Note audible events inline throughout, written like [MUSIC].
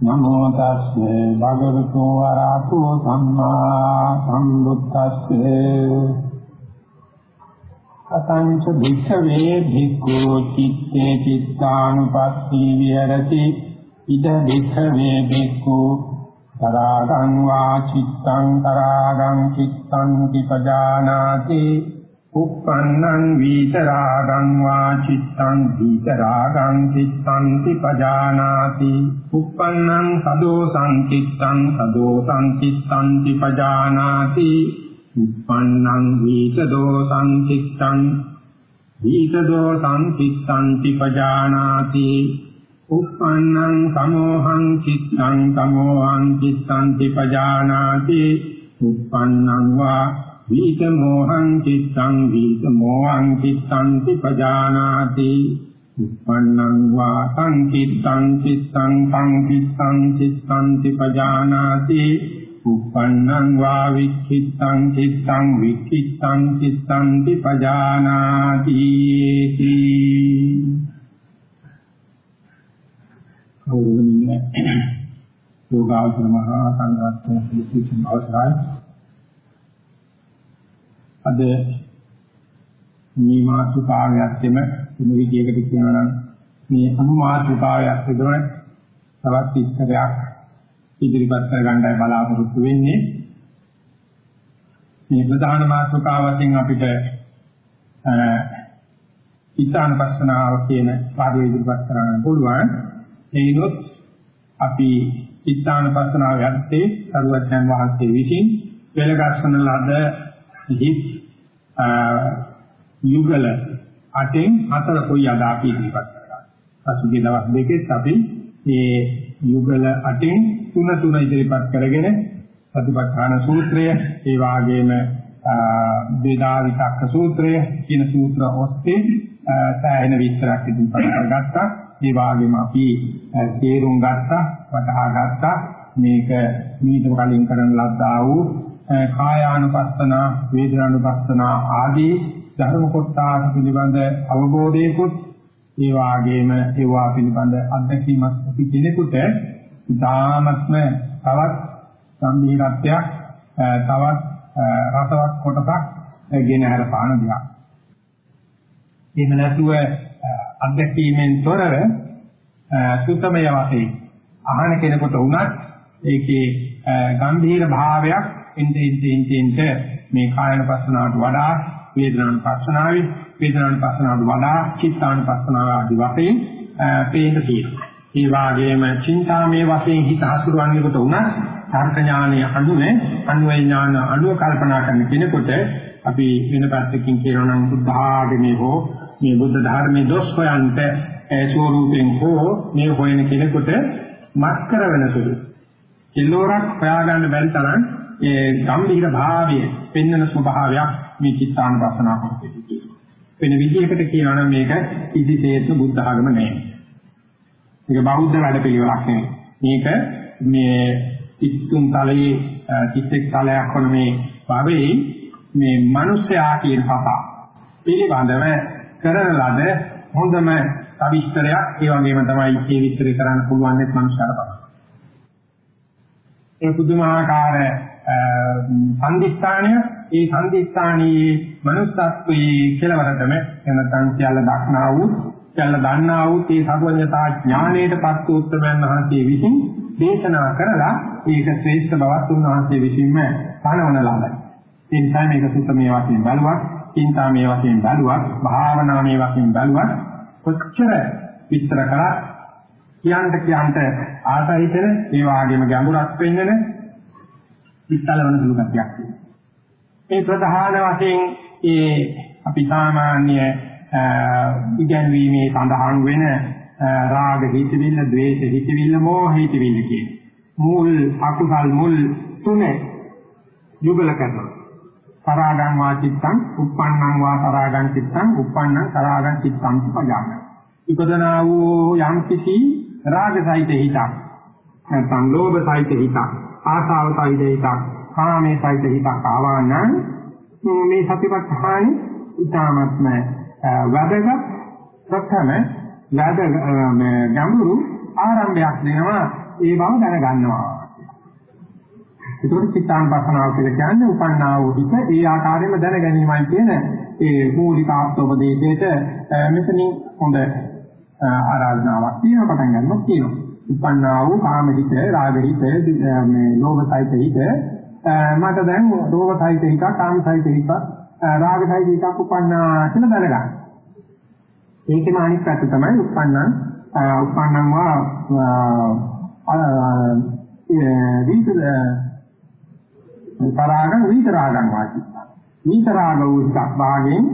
නමෝ තස්සේ භගවතු වරහතු සම්මා සම්බුද්දස්සේ. අතංච භික්ඛවේ භික්ඛු චිත්තේ චිත්තානුපස්සී විහෙරති. ඉද භික්ඛවේ භික්ඛු තරාගං වා චිත්තං තරාගං චිත්තං විපජානාති උප්පන්නං විතරාගං වා චිත්තං විතරාගං චිත්තං විපජානාති උප්පන්නං සදෝසං චිත්තං සදෝසං චිත්තං විපජානාති උප්පන්නං විතදෝසං චිත්තං විතදෝසං චිත්තං විපජානාති උප්පන්නං සමෝහං චිත්තං සමෝහං චිත්තං විපජානාති උප්පන්නං වා වීත මොහං චිත්තං වීත මොහං චිත්තං පජානාති. උප්පන්නං වා සංකිත්තං චිත්තං සංකිත්තං චිත්තං පජානාති. උප්පන්නං වා වික්ඛිත්තං චිත්තං වික්ඛිත්තං චිත්තං පජානාති. කෞරවණීය යෝගාචර මහා සංඝරත්න පිළිසින් අවසරයි අද මේ මාතෘකාවයත්ෙම මේ විදිහකට කියනවා නම් මේ අනුමාතෘකාවයක් විතරයි තවත් විස්තරයක් ඉදිරිපත් කර ගන්නයි බලාපොරොත්තු වෙන්නේ. මේ ප්‍රධාන මාතෘකාවෙන් අපිට ඉතානපස්සනාව කියන පාඩුව ඉදිරිපත් කරන්න පුළුවන්. ඒනොත් අපි ඉතානපස්සනාව යත්තේ සරුවඥන් වහන්සේ විසින් පෙළගස්සන ලද හිත් යුගල අටෙන් හතර කොයි අද අපි ඉදිරිපත් කරා. පසුගිය දවස් දෙකෙත් අපි මේ යුගල අටෙන් තුන තුන ඉදිරිපත් කරගෙන සතිපට්ඨාන සූත්‍රය, ඒ වාගේම වේදා විතක්ක සූත්‍රය කියන සූත්‍ර ඔස්සේ සෑහෙන විස්තරයක් ඉදිරිපත් කරගත්තා. ඒ වාගේම අපි තේරුම් ගත්තා, වටහා ගත්තා මේක මීට කලින් කරන ලද්දා වූ කායානුපස්සන, වේදනානුපස්සන ආදී ධර්ම කොටස පිළිබඳ අවබෝධයකුත් ඒ වාගේම ඒවා පිළිබඳ අත්දැකීමක් ඇති කෙනෙකුට ඉතාමත්ම තවත් සම්බීරත්වයක් තවත් රසවත් කොටසක් ගෙන හර පාන දිහා. එහෙම නැතුව අත්දැකීමෙන් තොරව සුතමය වශයෙන් අහන කෙනෙකුට උනත් ඒකේ ගම්භීර භාවයක් එnte ente ente මේ කායන පස්සනාවට වඩා වේදනාන පස්සනාවේ වේදනාන පස්සනාවට වඩා චිත්තාන පස්සනාව ආදී වශයෙන් පේන තියෙනවා. ඒ වගේම චින්තාමේ වශයෙන් හිත හසුරවන්නේකට උනත් තර්ක ඥානයේ අනුනේ අන්වය ඥාන අනුව කල්පනා කරන කෙනෙකුට අපි වෙන පැත්තකින් කියනවා නම් බුද්ධ ආගමේ හෝ මේ බුද්ධ ධර්මයේ දොස් හොයන්ට ඒ ස්වරූපෙන් හෝ මේ හොයන කෙනෙකුට මත් කරවන සුළු. කිලෝරක් හොයාගන්න බැරි තරම් ඒ ගම්භීර භාවය පෙන්වන ස්වභාවයක් මේ චිත්තානුපස්සනා කොටසේ තියෙනවා. වෙන විදිහකට කියනවා නම් මේක ඉදිතේත් බුද්ධ ආගම නෙවෙයි. මේක බෞද්ධ වැඩපිළිවෙලක් නෙවෙයි. මේක මේ ඉත්තුන් තලයේ චිත්තෙක් තලයක් වන මේ භවයේ මේ මිනිස්යා කියන කතා පිළිබඳව කරන ලද හොඳම අවිස්තරයක් ඒ වගේම තමයි මේ විස්තරය කරන්න පුළුවන් නේ මනුෂ්‍යයාට පස්සේ. ඒ පුදුමාකාර සම්දිස්ථානය ඒ සම්දිස්ථානයේ මනුස්සත්වයේ කෙලවරටම එනතන් කියලා දක්නා වූ කියලා දන්නා වූ ඒ සර්වඥතා ඥාණයටපත් වූ උත්තරමයන් වහන්සේ විසින් දේශනා කරලා මේක ශ්‍රේෂ්ඨ බවත් උන්වහන්සේ විසින්ම පණවන ලබයි. ඒ නිසා මේක සුත්තමේ වශයෙන් බලවත්, චින්තාමේ වශයෙන් බලවත්, භාවනාමේ වශයෙන් බලවත් කොච්චර විස්තර කරා කියන්ට කියන්ට ආසහිතන ඒ වගේම ගැඹුරක් වෙන්නන විස්තලවන සුළු කතියක් තියෙනවා. මේ ප්‍රධාන වශයෙන් ඒ අපි සාමාන්‍ය ඉගැන්වීමේ සඳහන් වෙන රාග හිතවිල්ල, ද්වේෂ හිතවිල්ල, මෝහ හිතවිල්ල කියන මුල් අකුසල් මුල් තුනේ යුගල කරනවා. සරාගං වාචිත්තං, uppannං වා සරාගං චිත්තං, uppannං සරාගං චිත්තං පජාන. ඉපදනා වූ යම් කිසි රාග සහිත හිතක් නැත්නම් ලෝභ සහිත හිතක් ආසාව සහිත හිතක්, කාමයේ සහිත හිතක් ආවා නම් මේ සතිපට්ඨාන ඉතාමත්ම වැදගත් ප්‍රථම වැද ගැඹුරු ආරම්භයක් දෙනවා ඒ බව දැනගන්නවා. ඒකට චිත්තානුපස්සනාව කියලා කියන්නේ උපන්නා වූ හිත ඒ ආකාරයෙන්ම දැන ගැනීමයි කියන ඒ මූලික ආත්මෝපදේශයට මෙතනින් හොඳ ආරාධනාවක් තියෙනවා පටන් ගන්නවා කියනවා. උපන්නා වූ කාම හිත, රාග හිත, මේ ලෝභ සහිත හිත මට දැන් ලෝභ සහිත හිත, කාම සහිත හිත, රාග සහිත හිතක් උපන්නා කියලා දැනගන්න. ඒකේම අනිත් පැත්ත තමයි උපන්නන් උපන්නන් වා විත පරාගං විතරාගං වාචි. විතරාග වූ හිතක් වාගෙන්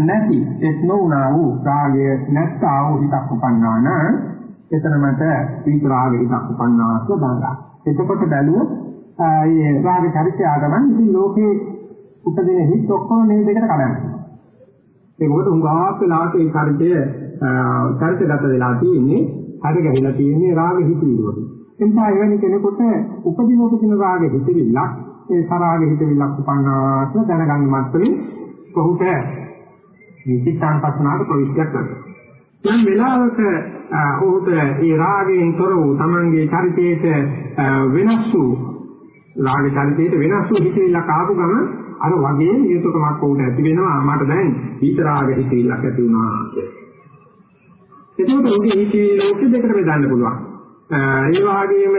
නැති එත් නොඋනා වූ රාගය නැත්තා වූ හිතක් උපන්නා නම් එතන මට විතරාග හිතක් උපන්නා කියලා බලන්න. එතකොට බැලුවොත් ඒ රාග චරිතය ආගමන් ඉතින් ලෝකේ උපදින හිත් ඔක්කොම මේ දෙකට කඩනවා. ඒක මොකද උංගාක් වෙලාවට ඒ චරිතය චරිතගත වෙලා තියෙන්නේ හරි ගහලා තියෙන්නේ රාග හිතිවිලි. එනිසා එවැනි කෙනෙකුට උපදින උපදින රාග හිතිවිල්ලක් ඒ සරාග හිතිවිල්ලක් උපන්නා කියලා දැනගන්න මත්තේ කොහොමද මේ චිත්තාන්පස්සනාට ප්‍රවිෂ්ඨ කරනවා. යම් වෙලාවක ඔහුට ඒ රාගයෙන් තොර වූ තමන්ගේ චරිතයේ වෙනස් වූ රාග චරිතයේ වෙනස් වූ හිතවිල්ලක් ආපු ගමන් අර වගේ නියතකමක් උඩ ඇති වෙනවා මට දැන් විතරාග හිතවිල්ලක් ඇති වුණා කියලා. එතකොට උගේ හිතේ ලෝකෙ දෙකට බෙදන්න පුළුවන්. ඒ වගේම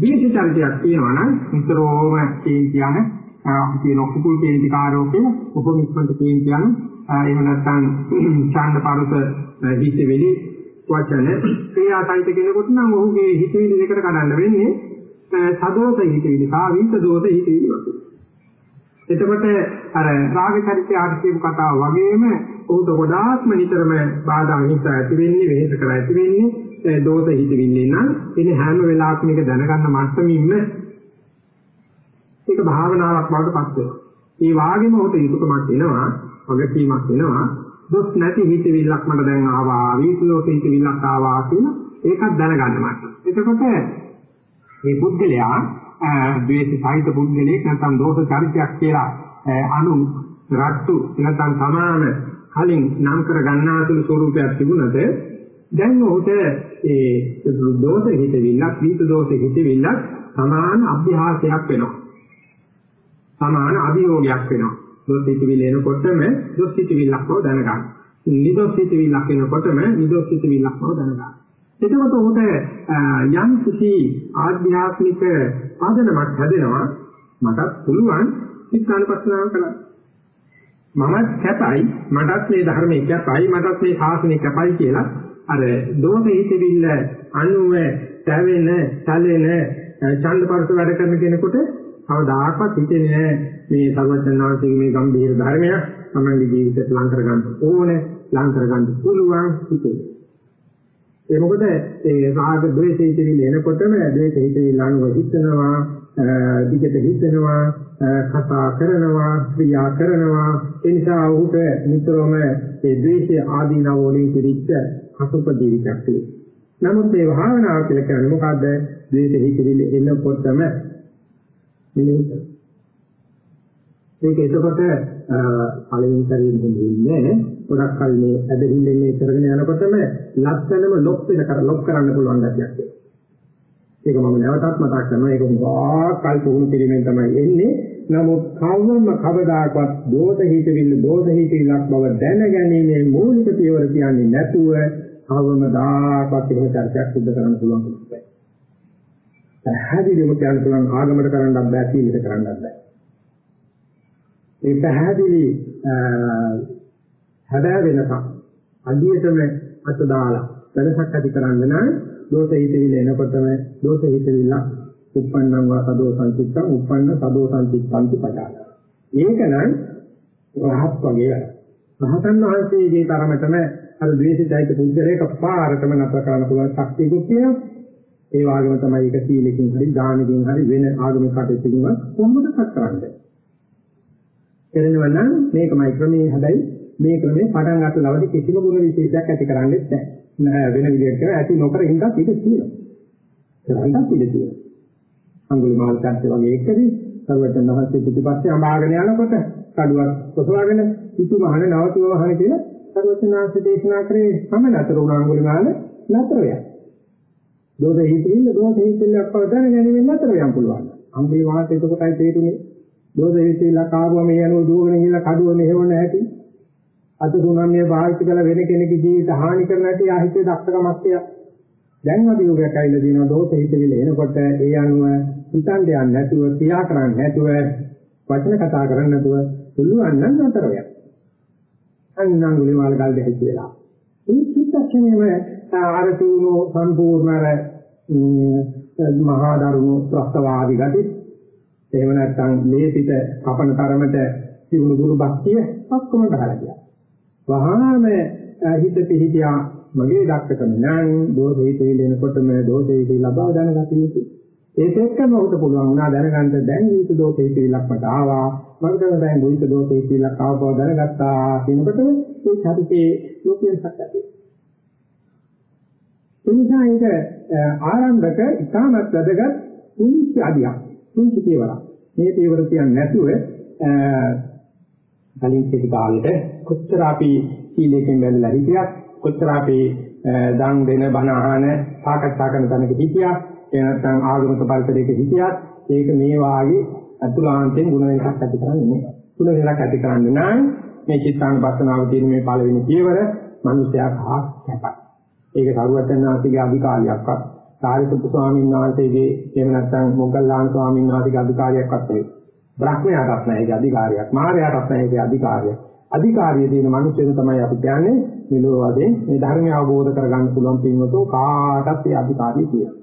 දීච චරිතයක් තියෙනවා නම් නිතරම කියන අපි කියන කුකුල් කේන්ති කාරෝකේ උපමිස්මන්ට කියන කියන එහෙම නැත්නම් [CLEARS THROAT] ඡාන්ද පරුත හිතෙවිලි වචන ක්‍රියාසහිත කෙනෙකුට නම් ඔහුගේ හිතවිලි දෙකට කඩන්න වෙන්නේ සදෝෂ හිතවිලි සහ වින්ත දෝෂ හිතවිලි වගේ. එතකොට අර රාග චරිතය ආර්ථික කතාව වගේම උන්ට ගොඩාක්ම නිතරම බාධා හිත ඇති වෙන්නේ වෙහෙස කර ඇති වෙන්නේ දෝෂ හිතවිල්ලේ නම් එනේ හැම වෙලාවකම මේක දැනගන්න මට්ටමින්ම ඒක භාවනාවක් බවට පත් වෙනවා. ඒ වාගේම උට යුතුයකමක් එනවා, වගකීමක් එනවා. දුක් නැති හිතවිල්ලක් මට දැන් ආවා, වීතිලෝක හිතවිල්ලක් ආවා කියලා ඒකත් දැනගන්න මට්ටම. එතකොට මේ පුද්ගලයා ද්වේෂ සහිත පුද්ගලයෙක් නැත්නම් දෝෂ චරිතයක් කියලා අනු රට්ටු නැත්නම් සමාන කලින් නම් කර ගන්නාතුළු ස්වරූපයක් තිබුණද දැන් ඔහුට ඒ දෝෂ හිතවිල්ලක්, වීත දෝෂ හිතවිල්ලක් සමාන අභ්‍යාසයක් වෙනවා. සමාන අභියෝගයක් වෙනවා. දොස් හිතවිල්ල එනකොටම දොස් හිතවිල්ලක් බව දැනගන්න. නිදොස් හිතවිල්ලක් එනකොටම නිදොස් හිතවිල්ලක් බව දැනගන්න. එතකොට උහුට යම් කිසි ආධ්‍යාත්මික ආදනමක් හැදෙනවා මටත් පුළුවන් චිත්තානුපස්සනාව කරන්න. මමත් කැපයි මටත් මේ ධර්මයේ කැපයි මටත් මේ ශාසනය කැපයි කියලා අර දෝෂ හිතවිල්ල අනුව තැවෙන, සැලෙන, ඡන්දපරස වැඩ කරන කෙනෙකුට කවදාකවත් හිතෙන්නේ මේ සර්වඥාන්සේගේ මේ ගම්භීර ධර්මය තමයි ජීවිතයට ලං කරගන්න ඕනේ, ලං කරගන්න පුළුවන් හිතේ. ඒ මොකද ඒ රාග ද්වේෂ හිතවිලි එනකොටම ද්වේෂ හිතවිලි අනුව හිතනවා, දිගට හිතනවා, කතා කරනවා, ක්‍රියා කරනවා. ඒ නිසා ඔහුට නිතරම ඒ ද්වේෂ ආදීනව වලින් පිළිච්ච අසුපදීවිතක් තියෙනවා. නමුත් මේ භාවනාව කියලා කියන්නේ මොකද්ද? ද්වේෂ හිතවිලි එනකොටම මෙනෙහි කරනවා. මේක එතකොට පළවෙනි සැරේ දෙන්නේ ගොඩක් කල් මේ ඇදහිල්ලෙන් මේ කරගෙන යනකොටම ලස්සනම ලොක් වෙන කර ලොක් කරන්න පුළුවන් ගැටියක් ඒක. ඒක මම නැවතත් මතක් කරනවා ඒක ගොඩාක් කල් පුහුණු කිරීමෙන් තමයි එන්නේ. නමුත් කවවම කවදාකවත් දෝෂ හිතවිල්ල දෝෂ හිතවිල්ලක් බව දැනගැනීමේ මූලික පියවර කියන්නේ නැතුව කවවම දායකවත් එහෙම චර්චාවක් සිදු කරන්න පුළුවන් කිව්වා. පැහැදිලිව කියන්න පුළුවන් ආගමකට කරන්නත් බෑ සීලයට කරන්නත් බෑ. මේ පැහැදිලි හැබෑ වෙනසක් අඩියටම අත දාලා වෙනසක් ඇති කරන්න නම් දෝෂ හිතවිල්ල එනකොටම දෝෂ හිතවිල්ල උප්පන්නං වා සදෝ සංචිත්තං උප්පන්න සදෝ සංචිත්තං පදාන. මේක නම් රහත් වගේ වැඩ. රහතන් වහන්සේගේ තරමටම අර ද්වේෂයිත පුද්ගලයක පාරටම නතර කරන්න පුළුවන් ශක්තියකුත් තියෙනවා. ඒ වගේම තමයි ඒක සීලකින් හරි දානකින් හරි වෙන ආගමික කටයුතුකින් කොහොමද කරන්නේ. කරනවා නම් මේකමයි ක්‍රමයේ හැබැයි මේ ක්‍රමේ පටන් ගන්න ලවදී කිසිම ගුණ විශේෂයක් ඇති කරන්නේ නැහැ. වෙන විදිහට කරා ඇති නොකර හින්දා පිට තියෙනවා. කරන්නත් පිට තියෙනවා. අඟුලිමාල චර්ච වගේ එකදී සර්වඥ මහත්මිය පිටිපස්සේ අඹාගෙන යනකොට කඩුවක් කොසවාගෙන පිටු මහන නවතිව වහන කියලා සර්වඥාන්සේ දේශනා කරේ මම නතර වුණා අඟුලිමාල නතර වෙනවා. දෝෂ හිතින්න දෝෂ හිතින්නක් බව දැනගැනීමෙන් නතර වෙන්න පුළුවන්. අම්බේ වාසය එතකොටයි තේරුනේ. දෝෂ හිතින්න කාරුව මේ යනවා දුවගෙන ගිහලා කඩුව මෙහෙවන හැටි. අද සුනම්මිය භාවිත කළ වෙන කෙනෙකුගේ ජීවිත හානි කරන හැටි ආහිතේ දක්ෂකමක් තියා. දැන් අපි යෝගයක් ඇවිල්ලා දිනවා දෝෂ හිතිවිල එනකොට ඒ අනුව හිතන්න යන්නේ නැතුව ක්‍රියා කරන්නේ නැතුව වචන කතා කරන්නේ නැතුව පුළුවන් නම් නතර වෙන්න. අන්නම් ගුලිමාල ගල් දෙහිච්ච වෙලා. මේ චිත්තක්ෂණයම ආරතුණු සම්පූර්ණ මහා දරුණු ප්‍රස්තවාදී ගති එහෙම නැත්නම් මේ පිට කපන තරමට සිවුණු දුරු භක්තිය ඔක්කොම ගහලා ගියා. වහාම හිත පිහිටියා මගේ දක්ෂකම නම් දෝෂ හේතු වෙනකොටම දෝෂ හේතු ලබා දැනගත යුතුයි. ඒක එක්කම උට පුළුවන් වුණා දැනගන්න දැන් විිත දෝෂ හේතු විලක්මට ආවා. මම දැන් දැන් විිත දෝෂ හේතු විලක් ආව බව දැනගත්තා කියනකොට මේ චරිතේ ලෝකයෙන් සත්‍යයි. එනිසා ඒක ආරම්භක ඉතාමත් වැදගත් කුංචි අධියක්. කුංචි පියවරක්. මේ පියවර කියන්නේ නැතුව කලින් සිටි කාලෙට කොච්චර අපි සීලයෙන් බැලලා හිටියක් කොච්චර අපි දන් දෙන බණ අහන සාකච්ඡා කරන තැනක හිටියා ඒ නැත්නම් ආගමික පරිසරයක හිටියත් ඒක මේ වාගේ අතුලාන්තයෙන් ගුණ වෙනසක් ඇති කරන්නේ නැහැ. ගුණ වෙනසක් ඇති කරන්නේ නම් මේ චිත්තානුපස්සනාව තියෙන මේ පළවෙනි පියවර මිනිසයා කහ කැපයි. ඒක සරුවචනාතිගේ අධිකාරියක්වත් සාරිපුත්තු ස්වාමීන් වහන්සේගේ එහෙම නැත්නම් මොග්ගල්ලාන ස්වාමීන් වහන්සේගේ අධිකාරියක්වත් නෙවෙයි. බ්‍රහ්මයාටත් නැහැ ඒක අධිකාරියක්. මාරයාටත් නැහැ ඒක අධිකාරියක්. අධිකාරිය තියෙන මිනිස්සුන් තමයි අපි කියන්නේ මෙලොව වශයෙන් මේ ධර්මය අවබෝධ කරගන්න පුළුවන් පින්වතෝ කාටත් ඒ අධිකාරිය තියෙනවා.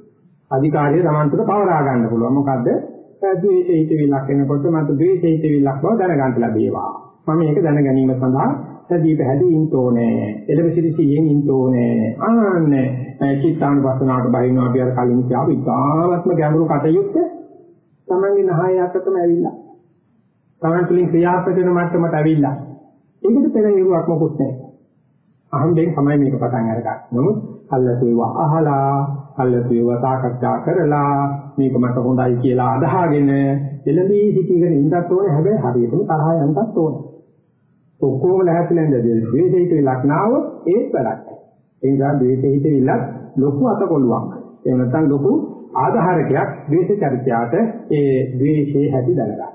අධිකාරිය Tamanට පවරා ගන්න පුළුවන්. මොකද්ද? ද්වේෂ හිතවිල්ලක් එනකොට මට ද්වේෂ හිතවිල්ලක් බව දැනගන්න ලැබේවා. මම මේක දැන ගැනීම සඳහා සදීප හැදී ඉන්තෝනේ. එළවසිරිසියෙන් ඉන්තෝනේ. ආන්නේ චිත්තානුපස්සනාවට බහිනවා අපි අර කලින් කියාපු ඉතාමත්ම ගැඹුරු කටයුත්ත තමන්ගේ නහය අතටම ඇවිල්ලා. තමන් තුළින් ක්‍රියාත්මක වෙන මට්ටමට ඇවිල්ලා. ඒකට පෙර ඉරුවක් මොකුත් නැහැ. අහම්බෙන් තමයි මේක පටන් අරගන්නේ. නමුත් අල්ලසේව අහලා අල්ලසේව සාකච්ඡා කරලා මේක මට හොඳයි කියලා අදහාගෙන එළඹී සිටීගෙන ඉඳත් ඕනේ හැබැයි හරියටම තරහ යන්නත් ඕනේ. ඔක්කොම ලැහැත්ලා ඉඳලා ද්වේෂිත ලක්නාව ඒත් වැඩක්. ඒ නිසා ද්වේෂිත විලක් ලොකු අතකොළුවක්. එහෙම නැත්නම් ලොකු ආධාරකයක් ද්වේෂ චරිතයට ඒ ද්වේෂයේ හැටි දැනගන්න.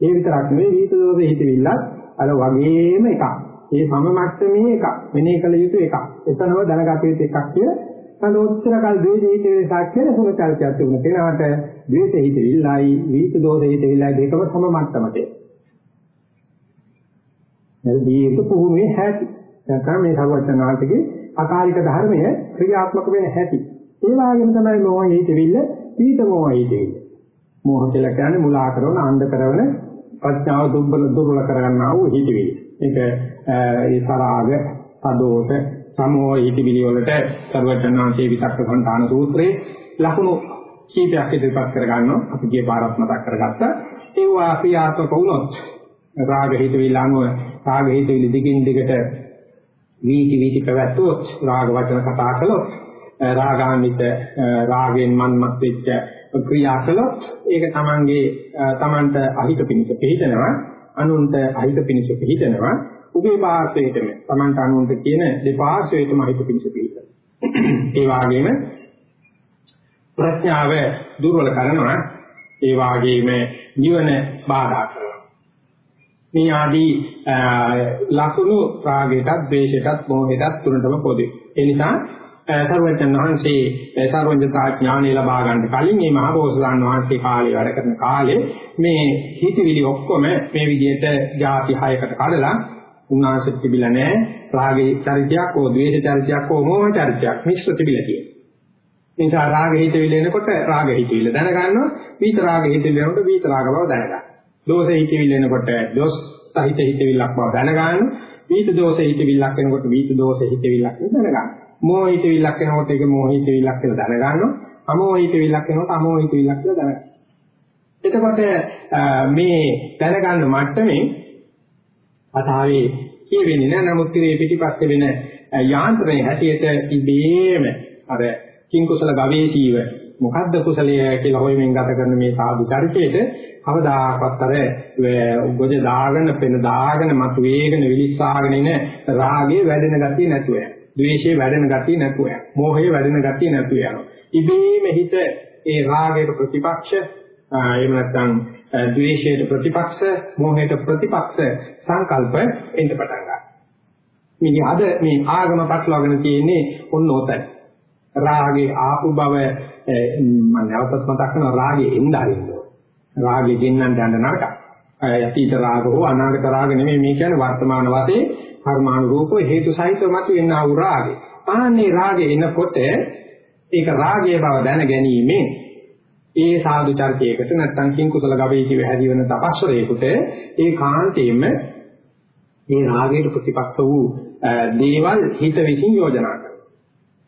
ඒ විතරක් නෙවෙයි විහිත දෝෂ හිතවිල්ලත් අර වගේම එකක්. ඒ සම මට්ටමේ එකක්. මෙනේ කළ යුතු එකක්. එතනම දැනගත යුතු එකක් කියලා අන්න ඔච්චර කල් ද්වේෂ හිතේ සාක්ෂර සුම චර්චාවක් තිබුණ කෙනාට ද්වේෂ හිතෙවිල්ලයි විහිත දෝෂ හිතෙවිල්ලයි දෙකම සම මට්ටමට. එතන දීර්ඝ පුහුණුවේ හැටි. නැත්නම් මේ සර්වඥාන්තගේ අකාලික ධර්මය ක්‍රියාත්මක වෙන හැටි. ඒ වගේම තමයි මොහ හිතෙවිල්ල පීත මොහ හිතෙවිල්ල. මොහ කියලා කියන්නේ මුලා කරන අන්ධ කරන ප්‍රඥාව දුර්බල දුර්වල කරගන්නා වූ හිතවිලි. ඒක ඒ සරාග, සදෝෂ, සමෝහ හිතවිලි වලට සර්වඥාන්සේ විතක්ක සංතාන සූත්‍රයේ ලකුණු කීපයක් ඉදිරිපත් කර ගන්නවා. අපි ගිය පාරත් මතක් කරගත්තා. ඒ වා ක්‍රියාත්මක වුණොත් රාග හිතවිලි අනුව රාග හිතවිලි දිගින් දිගට වීති වීති පැවැත්වුවොත් රාග වචන කතා කළොත් රාගාන්විත රාගෙන් මන්මත් වෙච්ච ක්‍රියා කළොත් ඒක තමන්ගේ තමන්ට අහිත පිණිස පිළිදෙනවා අනුන්ට අහිත පිණිස පිළිදෙනවා උගේ පාර්ශ්වයටම තමන්ට අනුන්ට කියන දෙපාර්ශ්වයටම අහිත පිණිස පිළිදෙනවා ඒ වගේම ප්‍රඥාව දුර්වල කරනවා. ඒ වගේම නිවන බාධා කරනවා. මේ ආදී ලකුණු රාගයටත් ද්වේෂයටත් මොහයටත් තුනටම පොදුයි ඒ නිසා සර්වජන් වහන්සේ සර්වඥතා ඥානය ලබා ගන්න කලින් මේ මහබෝසතාණන් වහන්සේ කාලේ වැඩ කරන කාලේ මේ හිතවිලි ඔක්කොම මේ විදිහට ಜಾති හයකට කඩලා උන්වහන්සේ තිබිලා නැහැ රාගේ චරිතයක් හෝ ද්වේෂ චරිතයක් හෝ මෝහ චරිතයක් මිශ්‍ර තිබිලා තියෙනවා. ඒ නිසා රාග හිතවිලි එනකොට රාග හිතවිල්ල දැනගන්නවා විත රාග හිතවිල්ල එනකොට විත රාග බව දැනගන්නවා. දෝෂ හිතවිල්ල එනකොට දෝෂ සහිත හිතවිල්ලක් බව දැනගන්නවා. විත දෝෂ හිතවිල්ලක් එනකොට විත දෝෂ හිතවිල්ලක් දැනගන්නවා. මෝහිත විලක් වෙනකොට ඒක මෝහිත විලක් කියලා දැනගන්නවා. අමෝහිත විලක් වෙනකොට අමෝහිත විලක් කියලා දැනගන්නවා. එතකොට මේ දැනගන්න මට්ටමේ අතාවේ කියවෙන්නේ නෑ නමුත් ඉතින් පිටිපස්සේ වෙන යාන්ත්‍රණය හැටියට ඉබේම අර කිං කුසල ගවේෂීව මොකද්ද කුසලය කියලා හොයමින් ගත කරන මේ සාදු චරිතයේද කවදාකවත් අර ගොජ දාගෙන පෙන දාගෙන මතු වේගෙන විලිස්සාගෙන ඉන රාගේ වැඩෙන ගතිය නැතුව යනවා. ද්වේෂයේ වැඩෙන ගතිය නැතුව යනවා. මෝහයේ වැඩෙන ගතිය නැතුව යනවා. ඉබේම හිත ඒ රාගයට ප්‍රතිපක්ෂ එහෙම නැත්නම් ද්වේෂයට ප්‍රතිපක්ෂ මෝහයට ප්‍රතිපක්ෂ සංකල්ප එන්න පටන් ගන්නවා. මේ අද මේ ආගම පටලවාගෙන තියෙන්නේ ඔන්න ඔතන. රාගේ ආපු බව මම නැවතත් මතක් කරනවා රාගේ එන්න හරින්න. රාගේ ගෙන්නන්න යන නරකයි. යටිත රාග හෝ අනාගත රාග නෙමෙයි මේ කියන්නේ වර්තමාන වශයෙන් කර්මානුරූපව හේතු සහිතව මතුවෙනා වූ රාගය. ආන්නේ රාගය එනකොට ඒක රාගයේ බව දැන ගැනීමෙන් ඒ සාධු චර්කයකට නැත්නම් කිං කුසල ගවේෂී වැහැදි වෙන තපස්වරයෙකුට ඒ කාන්තේම මේ රාගයට ප්‍රතිපක්ෂ වූ දේවල් හිත විසින් යෝජනා කරනවා.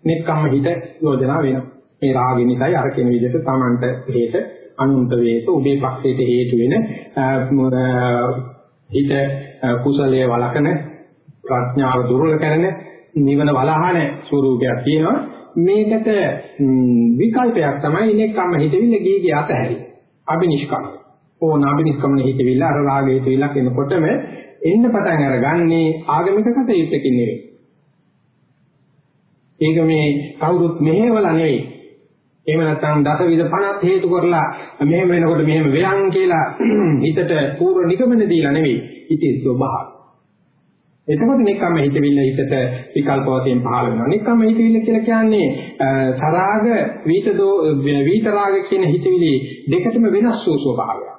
නික්කම්ම හිත යෝජනා වෙනවා. මේ රාගෙ නිසායි අර කෙන විදිහට Tamanට හේත අනුන්ත වේස උඹේ පක්ෂයට හේතු වෙන හිත කුසලයේ වළකන ප්‍රඥාව දුර්වල කරන නිවන වළහන ස්වરૂපයක් තියෙනවා. මේකට විකල්පයක් තමයි ඉනෙක්ම හිතවිල්ල ගියේ ගිය අතහැරි. අබිනිෂ්කම ඕන අබිනිෂ්කමන හිතවිල්ල අර රාග හේතුවිල්ල කෙනකොටම එන්න පටන් අරගන්නේ ආගමික කටයුත්තකින් නෙවෙයි. ඒක මේ කවුරුත් මෙහෙවලා නෙවෙයි. එහෙම නැත්නම් දසවිධ 50 හේතු කරලා මෙහෙම වෙනකොට මෙහෙම වෙයන් කියලා [CLEARS THROAT] හිතට පූර්ව නිගමන දීලා නෙවෙයි හිතේ ස්වභාවය. එතකොට නිකම්ම හිතවිල්ල හිතට විකල්ප වශයෙන් පහළ වෙනවා. නිකම්ම හිතවිල්ල කියලා කියන්නේ සරාග වීතදෝ වීතරාග කියන හිතවිලි දෙකටම වෙනස් වූ ස්වභාවයක්.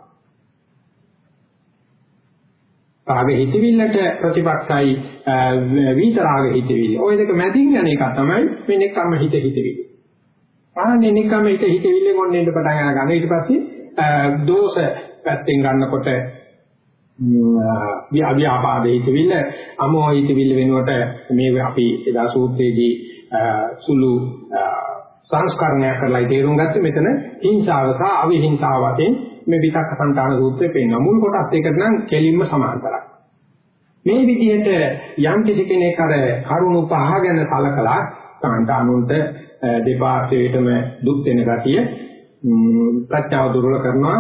රාග හිතවිල්ලට ප්‍රතිපක්ෂයි වීතරාග හිතවිලි. ওই දෙක මැදින් යන එක තමයි මේ නිකම්ම හිත හිතවිලි. ආන්නේ නිකම් එක හිතවිල්ලෙන් ඔන්න එන්න පටන් ගන්න. ඊට පස්සේ දෝෂ පැත්තෙන් ගන්නකොට ව්‍යාපාදේ හිතවිල්ල අමෝහ හිතවිල්ල වෙනුවට මේ අපි එදා සූත්‍රයේදී සුළු සංස්කරණයක් කරලා තේරුම් ගත්තේ මෙතන හිංසාව සහ අවිහිංසාව වශයෙන් මේ විතක්ක සංතාන සූත්‍රයේ පෙන්න මුල් කොටස් දෙකට නම් කෙලින්ම සමාන්තරයි. මේ විදිහට යම් කිසි කෙනෙක් අර කරුණු පහ ගැන සලකලා කාන්තානුන්ට දෙපාර්ශ්වයටම දුක් වෙන ගතිය ප්‍රඥාව දුර්වල කරනවා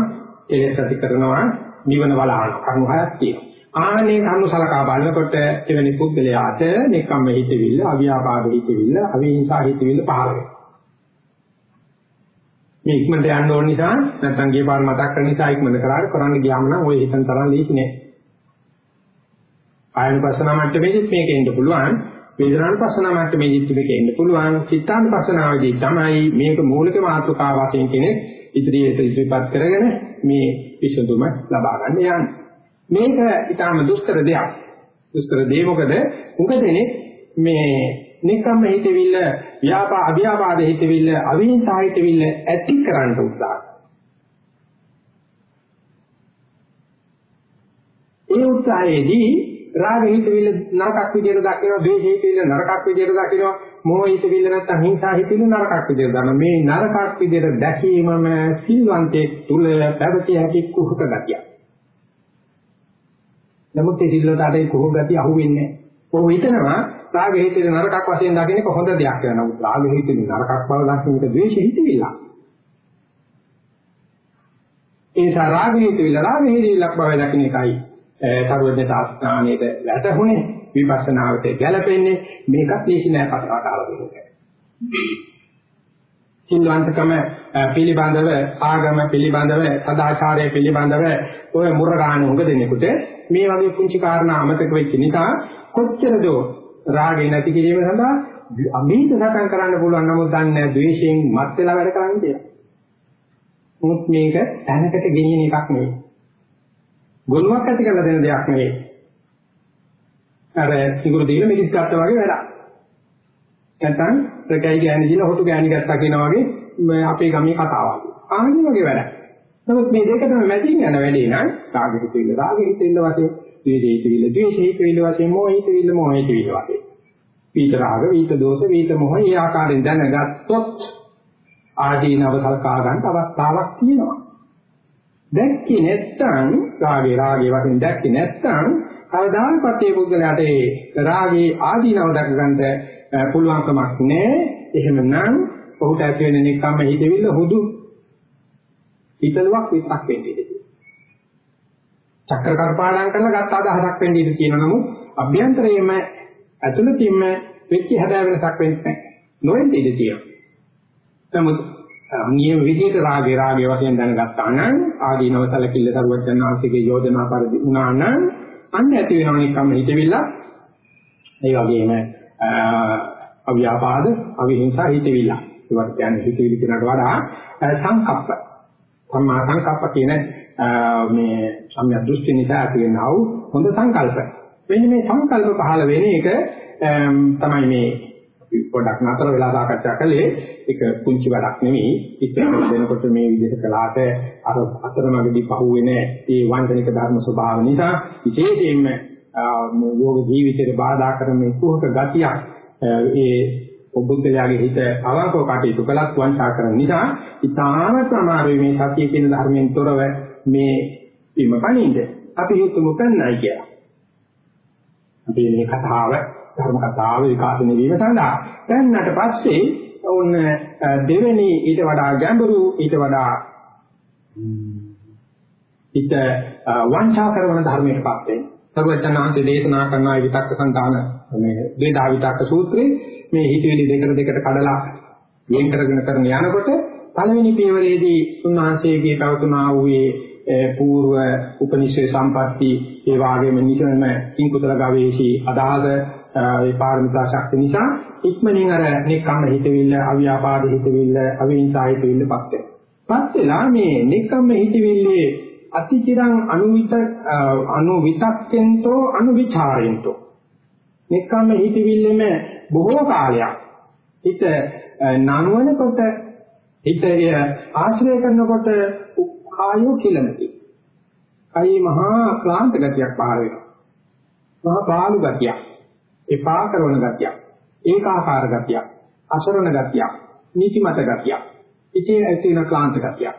කෙලෙස් ඇති කරනවා නිවන වලහන කරුණු හයක් තියෙනවා. ආනේ කරුණු සලකා බලනකොට එවැනි පුද්ගලයාට නිකම්ම හිතවිල්ල, අව්‍යාපාද හිතවිල්ල, අවිහිංසා හිතවිල්ල පහළ වෙනවා. මේ ඉක්මනට යන්න ඕන නිසා නැත්නම් ගිය පාර මතක් කරන නිසා ඉක්මනට කරාට කරන්න ගියාම නම් ওই හිතන තරම් ලීසි නෑ. ආයන පස්සනා මට්ටමේදීත් මේක එන්න පුළුවන්. වේදනානුපස්සනා මට්ටමේ ජීවිතෙක එන්න පුළුවන් චිත්තානුපස්සනාවේදී තමයි මේක මූලික මාතෘකාව වශයෙන් කෙනෙක් ඉදිරියට ඉදිරිපත් කරගෙන මේ විසඳුම ලබා ගන්න යන්නේ. මේක ඊටාම දුෂ්කර දෙයක්. දුෂ්කර දෙය මොකද? උඟ දෙනේ මේ නිකම්ම හිතවිල්ල ව්‍යාපා අභ්‍යාපාද හිතවිල්ල අවිහිංසා හිතවිල්ල ඇති කරන්න උත්සාහ ඒ උත්සාහයේදී රාග හිතවිල්ල නරකක් විදියට දකිනවා, ද්වේෂ හිතවිල්ල නරකක් විදියට දකිනවා, මෝහ හිතවිල්ල නැත්නම් හිංසා හිතවිල්ල නරකක් විදියට දකිනවා. මේ නරකක් විදියට දැකීමම සිල්වන්තයේ තුල පැවතිය හැකි කුහක ගතියක්. නමුත් ඒ සිල්වතාවේ කුහක ගතිය අහුවෙන්නේ නැහැ. කොහොම හිතනවා රාග හිතවිල්ල නරකක් වශයෙන් දකින්නේ කොහොමද දෙයක් කියලා. නමුත් රාග හිතවිල්ල නරකක් බව දකින්න විට ද්වේෂ හිතවිල්ල. ඒ සරාග හිතවිල්ල රාග හිතවිල්ලක් බව දකින්න එකයි සර්වඥතා ස්ථානයේද වැටහුනේ විපස්සනාවට ගැලපෙන්නේ මේකත් දේශනා කතාවට ආරම්භ සිල්වන්තකම පිළිබඳව ආගම පිළිබඳව සදාචාරය පිළිබඳව ඔය මුරගාන උඟ දෙනෙකුට මේ වගේ පුංචි කාරණා අමතක වෙච්ච නිසා කොච්චර දෝ රාගේ නැති කිරීම සඳහා අභීත සටන් කරන්න පුළුවන් නමුත් දන්නේ නැහැ ද්වේෂයෙන් මත් වෙලා වැඩ කරන්නේ කියලා. මුත් මේක තැනකට ගෙනියන එකක් නෙවෙයි. ගොනුවක් ඇති කරලා දෙන දෙයක් නෙවෙයි. අර සිගුරු දීලා මිනිස් ගත්තා වගේ වැඩක්. නැත්නම් රකයි ගෑණි දීලා හොටු ගෑණි ගත්තා කියනා වගේ අපේ ගමේ කතාවක්. ආන්නේ වගේ වැඩක්. නමුත් මේ දෙකම මැදින් යන වැඩේ නම් රාග හිතවිල්ල රාග හිතවිල්ල වශයෙන්, ද්වේෂ හිතවිල්ල ද්වේෂ හිතවිල්ල වශයෙන්, මොහ හිතවිල්ල මොහ හිතවිල්ල වශයෙන්. පීත රාග, පීත දෝෂ, පීත මොහ මේ ආකාරයෙන් දැනගත්තොත් ආදීනව සලකා ගන්න අවස්ථාවක් තියෙනවා. දැක්කේ නැත්නම් රාගේ රාගේ වශයෙන් දැක්කේ නැත්නම් කවදාකවත් ඒ පුද්ගලයාට ඒ රාගේ ආදීනව දැක ගන්නට පුළුවන් කමක් නැහැ. එහෙමනම් ඔහුට ඇති වෙන නිකම්ම හිතවිල්ල හුදු හිතලුවක් විතරක් වෙන්නේ ඉතින්. චක්‍ර කරපාඩම් කරලා ගත්ත අදහසක් වෙන්නේ ඉතින් කියන නමුත් නමුත් නියම විදිහට රාගේ රාගේ වශයෙන් දැනගත්තා නම් ආදීනවතල කිල්ල සරුවචන් ආංශිකේ යෝජනා පරිදි වුණා නම් අන්න ඇති වෙනවා නිකම්ම හිතවිල්ල. ඒ වගේම අව්‍යාපාද අවිහිංසා හිතවිල්ල. ඒවට කියන්නේ හිතවිලි කියනට වඩා සංකප්ප. සම්මා සංකප්ප කියන මේ සම්‍යක් දෘෂ්ටි නිසා ඇති වෙනා වූ හොඳ සංකල්ප. මෙන්න මේ සංකල්ප පහළ වෙන එක තමයි මේ පොඩක් නතර වෙලා සාකච්ඡා කළේ ඒක පුංචි වැඩක් නෙවෙයි ඉතින් දෙනකොට මේ විදිහට කළාට අර අතරමඟදී පහුවෙන ඒ වංචනික ධර්ම ස්වභාව නිසා විශේෂයෙන්ම මේ යෝග ජීවිතේ බාධා කරන මේ කුහක ගතියක් ඒ ඔබුද්ධයාගේ හිත අවංකව කටයුතු කළත් වංචා කරන නිසා ඉතාමත් අමාරුයි මේ සතිය කියන ධර්මයෙන් තොරව මේ බිම පණින්න අපි හිතමු කන්නයි කියලා. අපි මේ කතාව ධර්ම කතාව විකාශනය වීම සඳහා. දැන්නට පස්සේ ඔන්න දෙවෙනි ඊට වඩා ගැඹුරු ඊට වඩා ඊට වංචා කරන ධර්මයකට පස්සේ සර්වඥාන්සේ දේශනා කරන විතක්ක සංතාන මේ වේදා විතක්ක සූත්‍රයේ මේ හිතවිලි දෙකට දෙකට කඩලා වෙන් කරගෙන කරන යනකොට පළවෙනි පියවරේදී උන්වහන්සේගේ පැවතුනා වූ పూర్ව උපනිෂේ සම්පatti ඒ වාගේම නිතරම කිංකුතල ගවේෂී අදාළ ඒ පාරමිතා ශක්තිය නිසා ඉක්මනින් අර නිකම්ම හිතවිල්ල අව්‍යාපාද හිතවිල්ල අවිහිංසා හිතවිල්ල පත් වෙනවා. පත් වෙලා මේ නිකම්ම හිතවිල්ලේ අතිචිරං අනුවිත අනුවිතක්කෙන්තෝ අනුවිචාරෙන්තෝ නිකම්ම හිතවිල්ලෙම බොහෝ කාලයක් හිත නනවනකොට හිතය ආශ්‍රය කරනකොට කායෝ කිලමති. කයි මහා ක්ලාන්ත ගතියක් පහළ වෙනවා. මහා පාළු ගතියක්. එපා කරන ගතියක්. ඒකාකාර ගතියක්. අසරණ ගතියක්. නිතිමත ගතියක්. ඉතින් ඇති වෙන ක්ලාන්ත ගතියක්.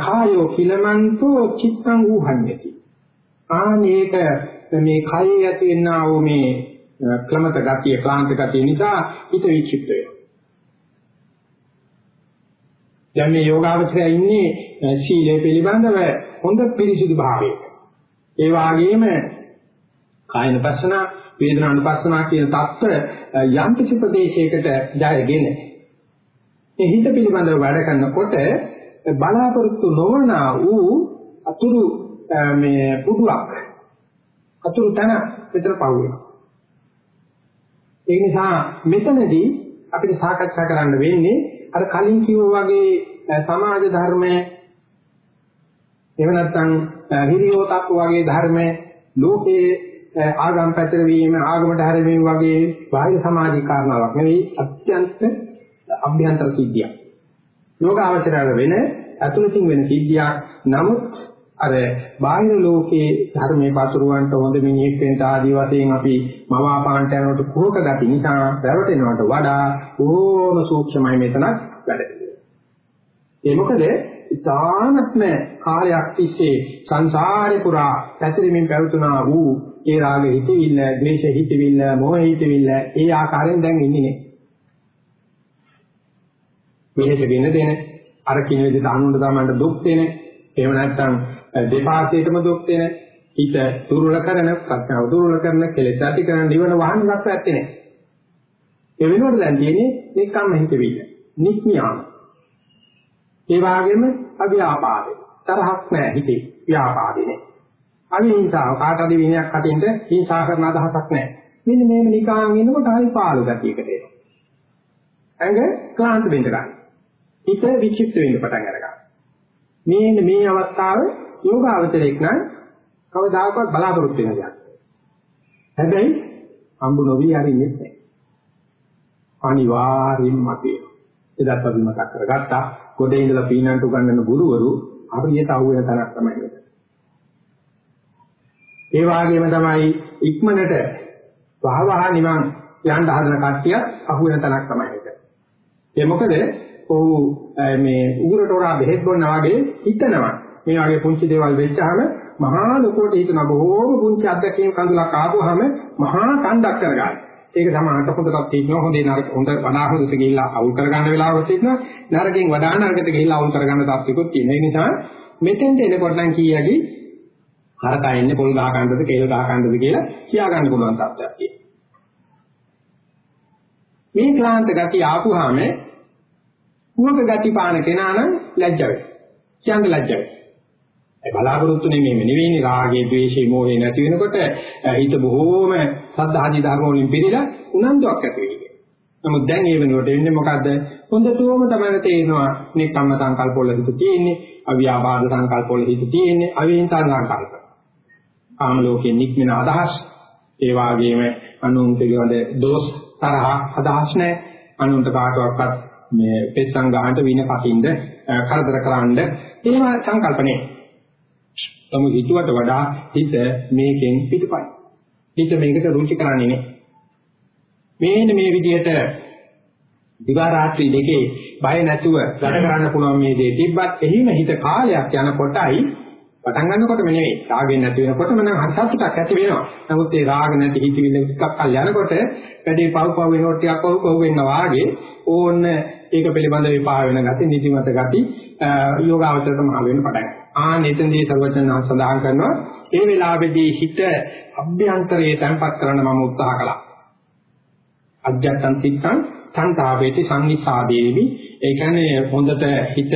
කායෝ කිලමන්තෝ චිත්තං ඌහඤ්ඤති. ආනේක මේ කයේ ඇති වෙනා වූ මේ ක්ලමත ගතිය ක්ලාන්ත ගතිය නිසා හිත විචිත්ත වෙනවා. දැන් මේ යෝගාවචරය ඉන්නේ සීලය පිළිබඳව හොඳ පිරිසිදු භාවයක. ඒ වගේම කායන පස්සන, වේදනාන පස්සන කියන தත්ත්ව යම් කිසි ප්‍රදේශයකට ජයගෙන මේ හිත පිළිබඳව වැඩ කරනකොට බලාපොරොත්තු නොවන වූ අතුරු මේ පුදුක් අතුරු තන විතර පවුවේ. ඒ නිසා මෙතනදී අපිට සාකච්ඡා කරන්න වෙන්නේ අර කලින් කිව්වා වගේ සමාජ ධර්ම එහෙම නැත්නම් හිරියෝතක් වගේ ධර්ම ලෝකයේ ආගම් පැතර වීම ආගමට හැරවීම වගේ බාහිර සමාජික කාරණාවක් නෙවෙයි අත්‍යන්ත අභ්‍යන්තර සිද්ධියක්. යෝගාවචරය වෙන අතුලකින් වෙන සිද්ධියක්. නමුත් අර බාහිර ලෝකයේ ධර්මයේ පතුරවන්ට හොඳ මිනිහෙක් වෙන්න ආදී වශයෙන් අපි මවාපාන්ට යනකොට කුහක ගති නිසා පැවටෙනවට වඩා ඕම සූක්ෂමයි මෙතනක් වැඩ ඒ මොකද ඉතාමත්ම කාලයක් තිස්සේ සංසාරේ පුරා පැතිරෙමින් පැවතුනා වූ ඒ රාග හිතවිල්ල, ද්වේෂ හිතවිල්ල, මෝහ හිතවිල්ල ඒ ආකාරයෙන් දැන් ඉන්නේ නේ. මෙහෙට වෙන දෙන අර කින විදිහට අනුන්ට තමන්ට දුක් දෙන එහෙම නැත්නම් දෙපාර්ශ්වයටම දුක් දෙන හිත දුර්වල කරන ප්‍රඥාව දුර්වල කරන කෙලෙස් ඇති කරන නිවන වහන්නක් නැත්තේ නේ. ඒ වෙනුවට දැන් තියෙන්නේ නික්කම්ම හිතවිල්ල. නික්මියාම. ඒ වගේම අවියාපාදේ. තරහක් නැහැ හිතේ. ව්‍යාපාදේ නේ. අවිහිංසාව කාට හරි විනයක් අටින්ද හිංසා කරන අදහසක් නැහැ. මෙන්න මේක නිකාන් ඉන්නකොට හරි පාළු ගතියකට එනවා. ඇඟ ක්ලාන්ත වෙන්න ගන්නවා. හිත විචිත්ත වෙන්න පටන් ගන්නවා. මේ මේ අවස්ථාවේ යෝගාවචරයක් නම් කවදාකවත් බලාපොරොත්තු වෙන දෙයක්. හැබැයි හම්බු නොවි හරින්නේ නැහැ. අනිවාර්යෙන්ම මතේ. එදාත් අපි මතක් කරගත්තා ගොඩේ ඉඳලා පීනන්ට උගන්වන ගුරුවරු හරියට අහුවෙන තරක් තමයි මේක. ඒ වගේම තමයි ඉක්මනට වහවහ නිවන් යන්න හදන කට්ටිය අහුවෙන තැනක් තමයි ඒක. ඒ මොකද ඔහු මේ උගුරට හොරා බෙහෙත් බොන්නා වගේ හිතනවා. මේ වගේ පුංචි දේවල් වෙච්චාම මහා ලොකෝට හිතන බොහෝම පුංචි අත්දැකීම් කඳුලක් ආපුවාම මහා කණ්ඩක් කරගන්න. ඒක සමහරට හොඳටත් තියෙනවා හොඳේ නරක හොඳ වඩා හොඳට ගිහිල්ලා අවුල් කරගන්න වෙලාවක් තියෙනවා. නරකෙන් වඩා නරකට ගිහිල්ලා අවුල් කරගන්න තත්ත්විකුත් තියෙනවා. ඒ නිසා මෙතෙන්ට එනකොට නම් කීයකි හරකා ඉන්නේ පොල් ගහ ගන්නද කේල් ගහ ගන්නද කියලා කියා ගන්න පුළුවන් තත්ත්වයක් තියෙනවා. මේ ක්ලාන්ත ගතිය ආපුවාම කුවක ගති පාන කෙනා නම් ලැජ්ජ වෙයි. කියන්න ලැජ්ජ වෙයි. ඒ බලාපොරොත්තු නෙමෙයි නෙවෙයිනේ රාගයේ, ද්වේෂයේ, මෝහේ නැති වෙනකොට හිත බොහෝම සද්ධාදී ධර්ම වලින් පිළිලා උනන්දුවක් ඇති වෙයි. නමුත් දැන් ඒ වෙනුවට වෙන්නේ මොකද්ද? හොඳටම තමයි තේරෙනවා මේ කම්ම සංකල්ප වල හිත තියෙන්නේ, අව්‍යාපාද සංකල්ප වල හිත තියෙන්නේ, අවිහිංසා සංකල්ප. කාම ලෝකයේ නික්මන අදහස්, ඒ වාගේම අනුන් පිළිබඳ දෝෂ තරහ අදහස් නැහැ. අනුන්ට කාටවත් මේ පෙස්සන් ගන්නට වින කටින්ද කරදර කරන්න ඒවා සංකල්පනේ. තම හිතුවට වඩා හිත මේකෙන් පිටපයි. හිත මේකට රුචි කරන්නේ නේ. මේන මේ විදිහට දිවා රාත්‍රී දෙකේ බය නැතුව ගත කරන්න පුළුවන් මේ දේ තිබ්බත් එහිම හිත කාලයක් යනකොටයි පටන් ගන්නකොටම නෙවෙයි රාගෙන් නැති වෙනකොටම නම් හත්සතුටක් ඇති වෙනවා. නමුත් ඒ රාග නැති හිතවිල්ල ටිකක් කල් යනකොට වැඩේ පව් පව් වෙනකොට ටිකක් පව් පව් වෙනවා වාගේ ඕන්න ඒක පිළිබඳ විපාක වෙන ගති නිදිමත ගති යෝගාවචරයටම හල් වෙන්න පටන් ආ නෙතෙන්දී සර්වචන සඳහන් කරනවා ඒ වෙලාවේදී හිත අභ්‍යන්තරයේ තැම්පත් කරන්න මම උත්සාහ කළා. අජත්තං තිත්තං සංතාවේති සංනිසාදේවි ඒ කියන්නේ හොඳට හිත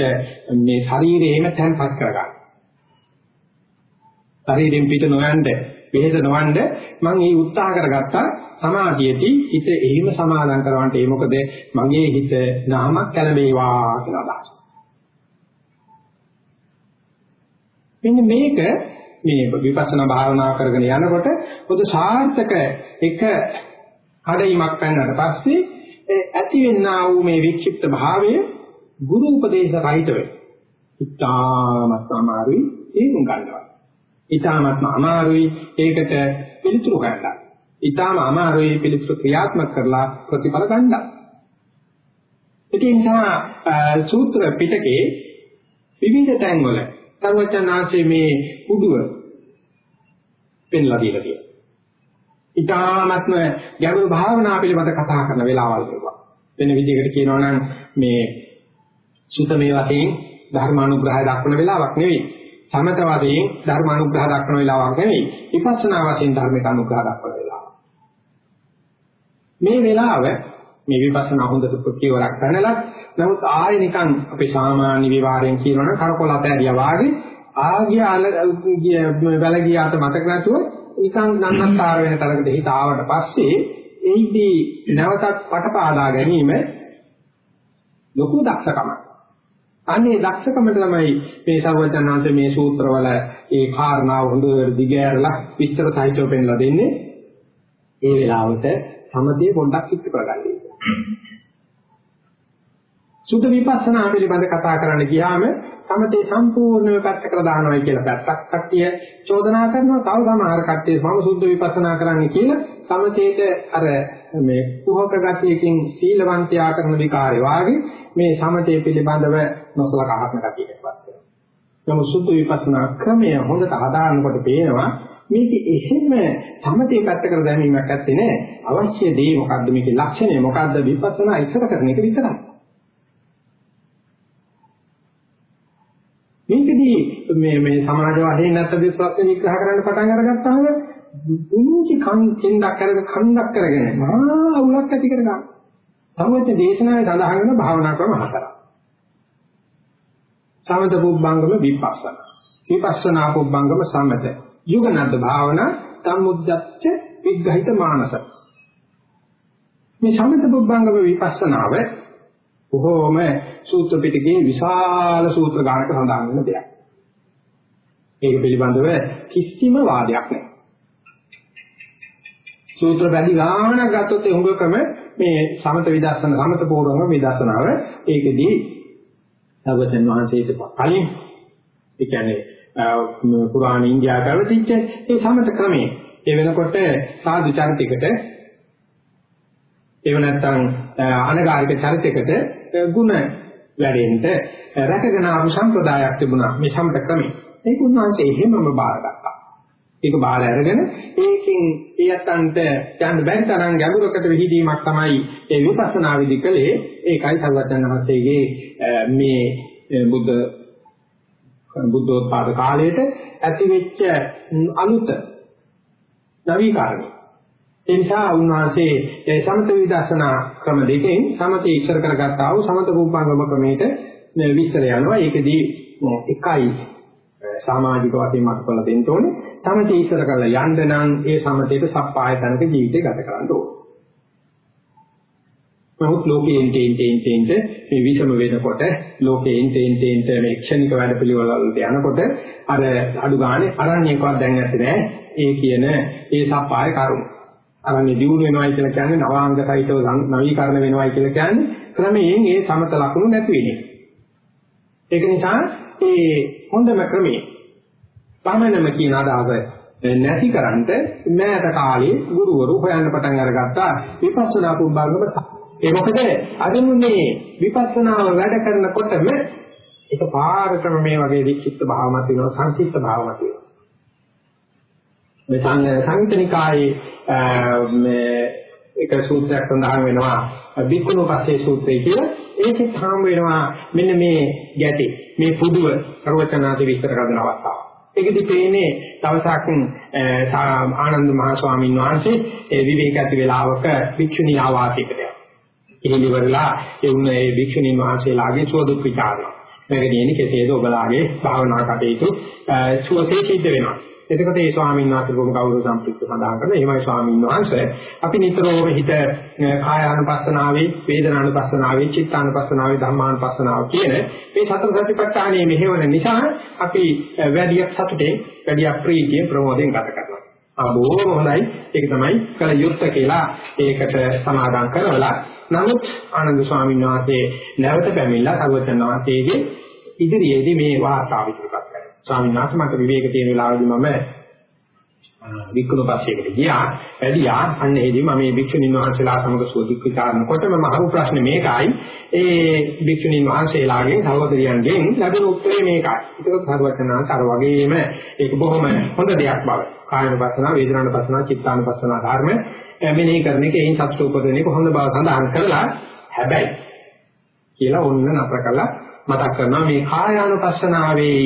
මේ ශරීරයේම තැම්පත් කරගන්න. ශරීරයෙන් පිට නොයන්ද වෙහෙස නොවන්ද මම මේ උත්සාහ කරගත්තා සමාධියදී හිත එහෙම සමාදම් කරවන්නට ඒ මොකද මගේ හිත නාමක් කැළඹේවා කියලා අදහස. මෙන්න මේක මේ විපස්සනා භාවනා කරගෙන යනකොට පොදු සාර්ථක එක කඩයිමක් පෙන්නට පස්සේ ඇතිවෙනා වූ මේ වික්ෂිප්ත භාවය ගුරු උපදේශ රහිතව ඉතාමත් අමාරුයි තේරුම් ගන්නවා. ඉතාමත්ම අමාරුයි ඒකට පිළිතුරු ගන්න. ඉතාම අමාරුයි පිළිතුරු ක්‍රියාත්මක කරලා ප්‍රතිඵල ගන්න. ඒ නිසා සූත්‍ර පිටකේ විවිධ තැන්වල සංවචනාංශයේ මේ උඩුව පෙන්ලා දීලා තියෙනවා. ඊටාත්ම ගැඹුරු භාවනා පිළිබඳ කතා කරන වෙලාවල් වේවා. වෙන විදිහකට කියනවා නම් මේ සුතමේ වශයෙන් ධර්මානුග්‍රහය දක්වන වෙලාවක් නෙවෙයි. සමත වශයෙන් ධර්මානුග්‍රහ දක්වන වෙලාවක් නෙවෙයි. විපස්සනා වශයෙන් ධර්මයට අනුග්‍රහ දක්වන වෙලාව. මේ වෙලාව මේ විපස්සනා හොඳට ප්‍රතිවරක් කරනලත් නමුත් ආයෙ නිකන් අපේ සාමාන්‍ය විවරයෙන් කියනවනම් කරකොල අතෑරියා වාගේ ආගිය අල වැලගියාට මතක නැතුව නිකන් නන්නත්තර වෙන තරකට හිත ආවට පස්සේ එයිදී නැවතත් පටපාදා ගැනීම ලොකු දක්ෂකමක්. අනේ දක්ෂකමට තමයි මේ සර්වඥාන්ත මේ සූත්‍රවල ඒ කාරණාව හොඳට දිගහැරලා විස්තර සහිතව පෙන්නලා දෙන්නේ. ඒ වෙලාවට සමතේ පොඩ්ඩක් ඉස්ස කරගන්න. සුද්ධ විපස්සනා පිළිබඳ කතා කරන්න ගියාම සමතේ සම්පූර්ණව පැත්තකට දානවායි කියලා පැත්තක් කට්ටිය චෝදනා කරනවා. තව සමහර කට්ටිය මම සුද්ධ විපස්සනා කරන්නේ කියලා සමතේට අර මේ කුහක ගතියකින් සීලවන්තයා කරන විකාරය වාගේ මේ සමතේ පිළිබඳව නොසලකා හරින කතියටපත් වෙනවා. නමුත් සුද්ධ විපස්සනා ක්‍රමය හොඳට හදානකොට පේනවා මේක එහෙම සමතේ පැත්තකට දැමීමක් නැත්තේ නෑ. අවශ්‍ය දේ මොකද්ද මේකේ ලක්ෂණය මොකද්ද විපස්සනා ඉස්සර කරන එක විතරයි. මේකදී මේ මේ සමාජ වශයෙන් නැත්නම් ප්‍රශ්න විග්‍රහ කරන්න පටන් අරගත්තාම දුන්චි කන් කෙන්දක් කරගෙන කන්දක් කරගෙන මහා අවුලක් ඇති කර ගන්න. සමෝච්ච දේශනාවේ සඳහන් වෙන භාවනා ක්‍රම හතරක්. සමත පුබ්බංගම විපස්සනා. විපස්සනා පුබ්බංගම සමත. යුගනද්ද භාවනා සම්මුද්දච්ච විග්‍රහිත මානස. මේ සමත පුබ්බංගම විපස්සනාව බොහෝම සූත්‍ර පිටකේ විශාල සූත්‍ර ගානක සඳහන් වෙන දෙයක්. ඒක පිළිබඳව කිසිම වාදයක් නැහැ. සූත්‍ර වැඩි ගානක් ගත්තොත් ඒ හුඟකම මේ සමත විදර්ශන සමත පූර්වම විදර්ශනාව ඒකෙදී සර්වජන් වහන්සේට කලින් ඒ කියන්නේ පුරාණ ඉන්දියාව පැවතිච්ච ඒ සමත ක්‍රමයේ. ඒ වෙනකොට සාදු චරිතයකට ඒව නැත්තම් අනගාരിക චරිතයකට ಗುಣ වැඩෙන්න රැකගෙන ආපු සම්ප්‍රදායක් තිබුණා මේ සමත ක්‍රමයේ. ඒක උන්වහන්සේ එහෙමම බාරගත්තා ඒක බාර අරගෙන ඒකෙන් එයත්න්ට යන්න බැරි තරම් ගැඹුරකට විහිදීමක් තමයි ඒ විපස්සනා විදි කලේ ඒකයි සර්වඥාන් වහන්සේගේ මේ බුද්ධ බුද්ධෝත්පාද කාලයේට ඇති වෙච්ච අලුත නවීකරණය ඒ නිසා උන්වහන්සේ සමත විදර්ශනා ක්‍රම දෙකෙන් සමතේ ඉස්සර කරගත්තා වූ සමත රූපාංගම ක්‍රමයට විස්තර යනවා. ඒකෙදී එකයි සමාජික වශයෙන් මත කළ දෙන්න ඕනේ. සමතේ ඉස්සර කරලා යන්න නම් ඒ සමතේට සප්පාය තනක ජීවිතය ගත කරන්න ඕනේ. නමුත් ලෝකේ එන්ටේ එන්ටේ එන්ටේ මේ විසම වෙනකොට ලෝකේ එන්ටේ එන්ටේ එන්ටේ මේ ක්ෂණික වැඩ පිළිවෙල වලට යනකොට අර අඩු ගානේ අරණ්‍යකවත් දැන් නැත්තේ නෑ. ඒ කියන ඒ සප්පාය කරුණු. අරන්නේ දියුණු වෙනවයි කියලා කියන්නේ නවාංග සහිතව නවීකරණ වෙනවයි කියලා කියන්නේ ක්‍රමයෙන් ඒ සමත ලක්ෂණ නැති වෙන්නේ. ඒක නිසා ඒ හොඳම ක්‍රමයේ පමණම කියන අදහස නැතිකරන්ට මෑත කාලේ ගුරුවරු හොයන්න පටන් අරගත්තා. විපස්සනා කුම්භාගම ඒ මොකද? අදිනුනේ විපස්සනාව වැඩ කරනකොටම ඒක පාරටම මේ වගේ විචිත්ත භාවමත් වෙනවා සංකීර්ත භාවමත් වෙනවා. මේ සංයුතනිකායේ මේ එක සූත්‍රයක් සඳහන් වෙනවා. බික්කුණු පස්සේ සූත්‍රය කියලා. ඒකෙත් හාම වෙනවා මෙන්න මේ ගැටි මේ පුදුව ਸਰවචනාති විස්තර කරන අවස්ථාව. ඒකෙදි තේන්නේ දවසක් ආනන්ද මහ ස්වාමීන් වහන්සේ ඒ විවේක ඇති වෙලාවක භික්ෂුණී ආවාසයකට යනවා. එහෙම ඉවරලා ඒ උන් ඒ භික්ෂුණීන් වහන්සේලාගේ සුවදුක් විචාරනවා. මේක දිනේ කෙසේද ඔබලාගේ භාවනා කටයුතු සුවසේ සිද්ධ වෙනවා. එතකොට මේ ස්වාමීන් වහන්සේ බොහොම ගෞරව සම්ප්‍රික්ත සඳහන් කරන එහෙමයි ස්වාමීන් වහන්සේ අපි නිතරම හිත කායානුපස්සනාවේ වේදනානුපස්සනාවේ චිත්තානුපස්සනාවේ ධම්මානුපස්සනාව කියන මේ සතර සතිපට්ඨානයේ මෙහෙවන නිසා අපි eh, වැඩි සතුටෙන් වැඩි ප්‍රීතිය ප්‍රමෝදයෙන් ගත කරනවා. ආ බොහොම හොඳයි. ඒක තමයි කල යුක්ත කියලා ඒකට සමාදම් කරවලා නමුත් ආනන්ද ස්වාමීන් වහන්සේ නැවත පැමිණලා සර්වචන් වහන්සේගේ ඉදිරියේදී මේ වාර්තාව ඉදිරිපත් ස්වාමීන් වහන්සේ මට විවේක තියෙන වෙලාවදී මම වික්කුණු පස්සේකට ගියා. වැඩියා අන්න එදී මම මේ භික්ෂුණීන් වහන්සේලා සමග සෝදික් විචාරනකොට මම අහපු ප්‍රශ්නේ මේකයි. ඒ භික්ෂුණීන් වහන්සේලාගෙන් සහෝදරියන්ගෙන් ලැබෙන උත්තරේ මේකයි. ඒක සර්වචනාන්ත අර වගේම ඒක බොහොම හොඳ දෙයක් බව. කායන පස්සනා, වේදනාන පස්සනා, චිත්තාන පස්සනා ධර්ම මෙනෙහි කරන එක එයින් සතුට උපදින එක හොඳ බව සඳහන් කරලා හැබැයි කියලා ඔන්න නතර කළා මතක් කරනවා මේ කායානුපස්සනාවේ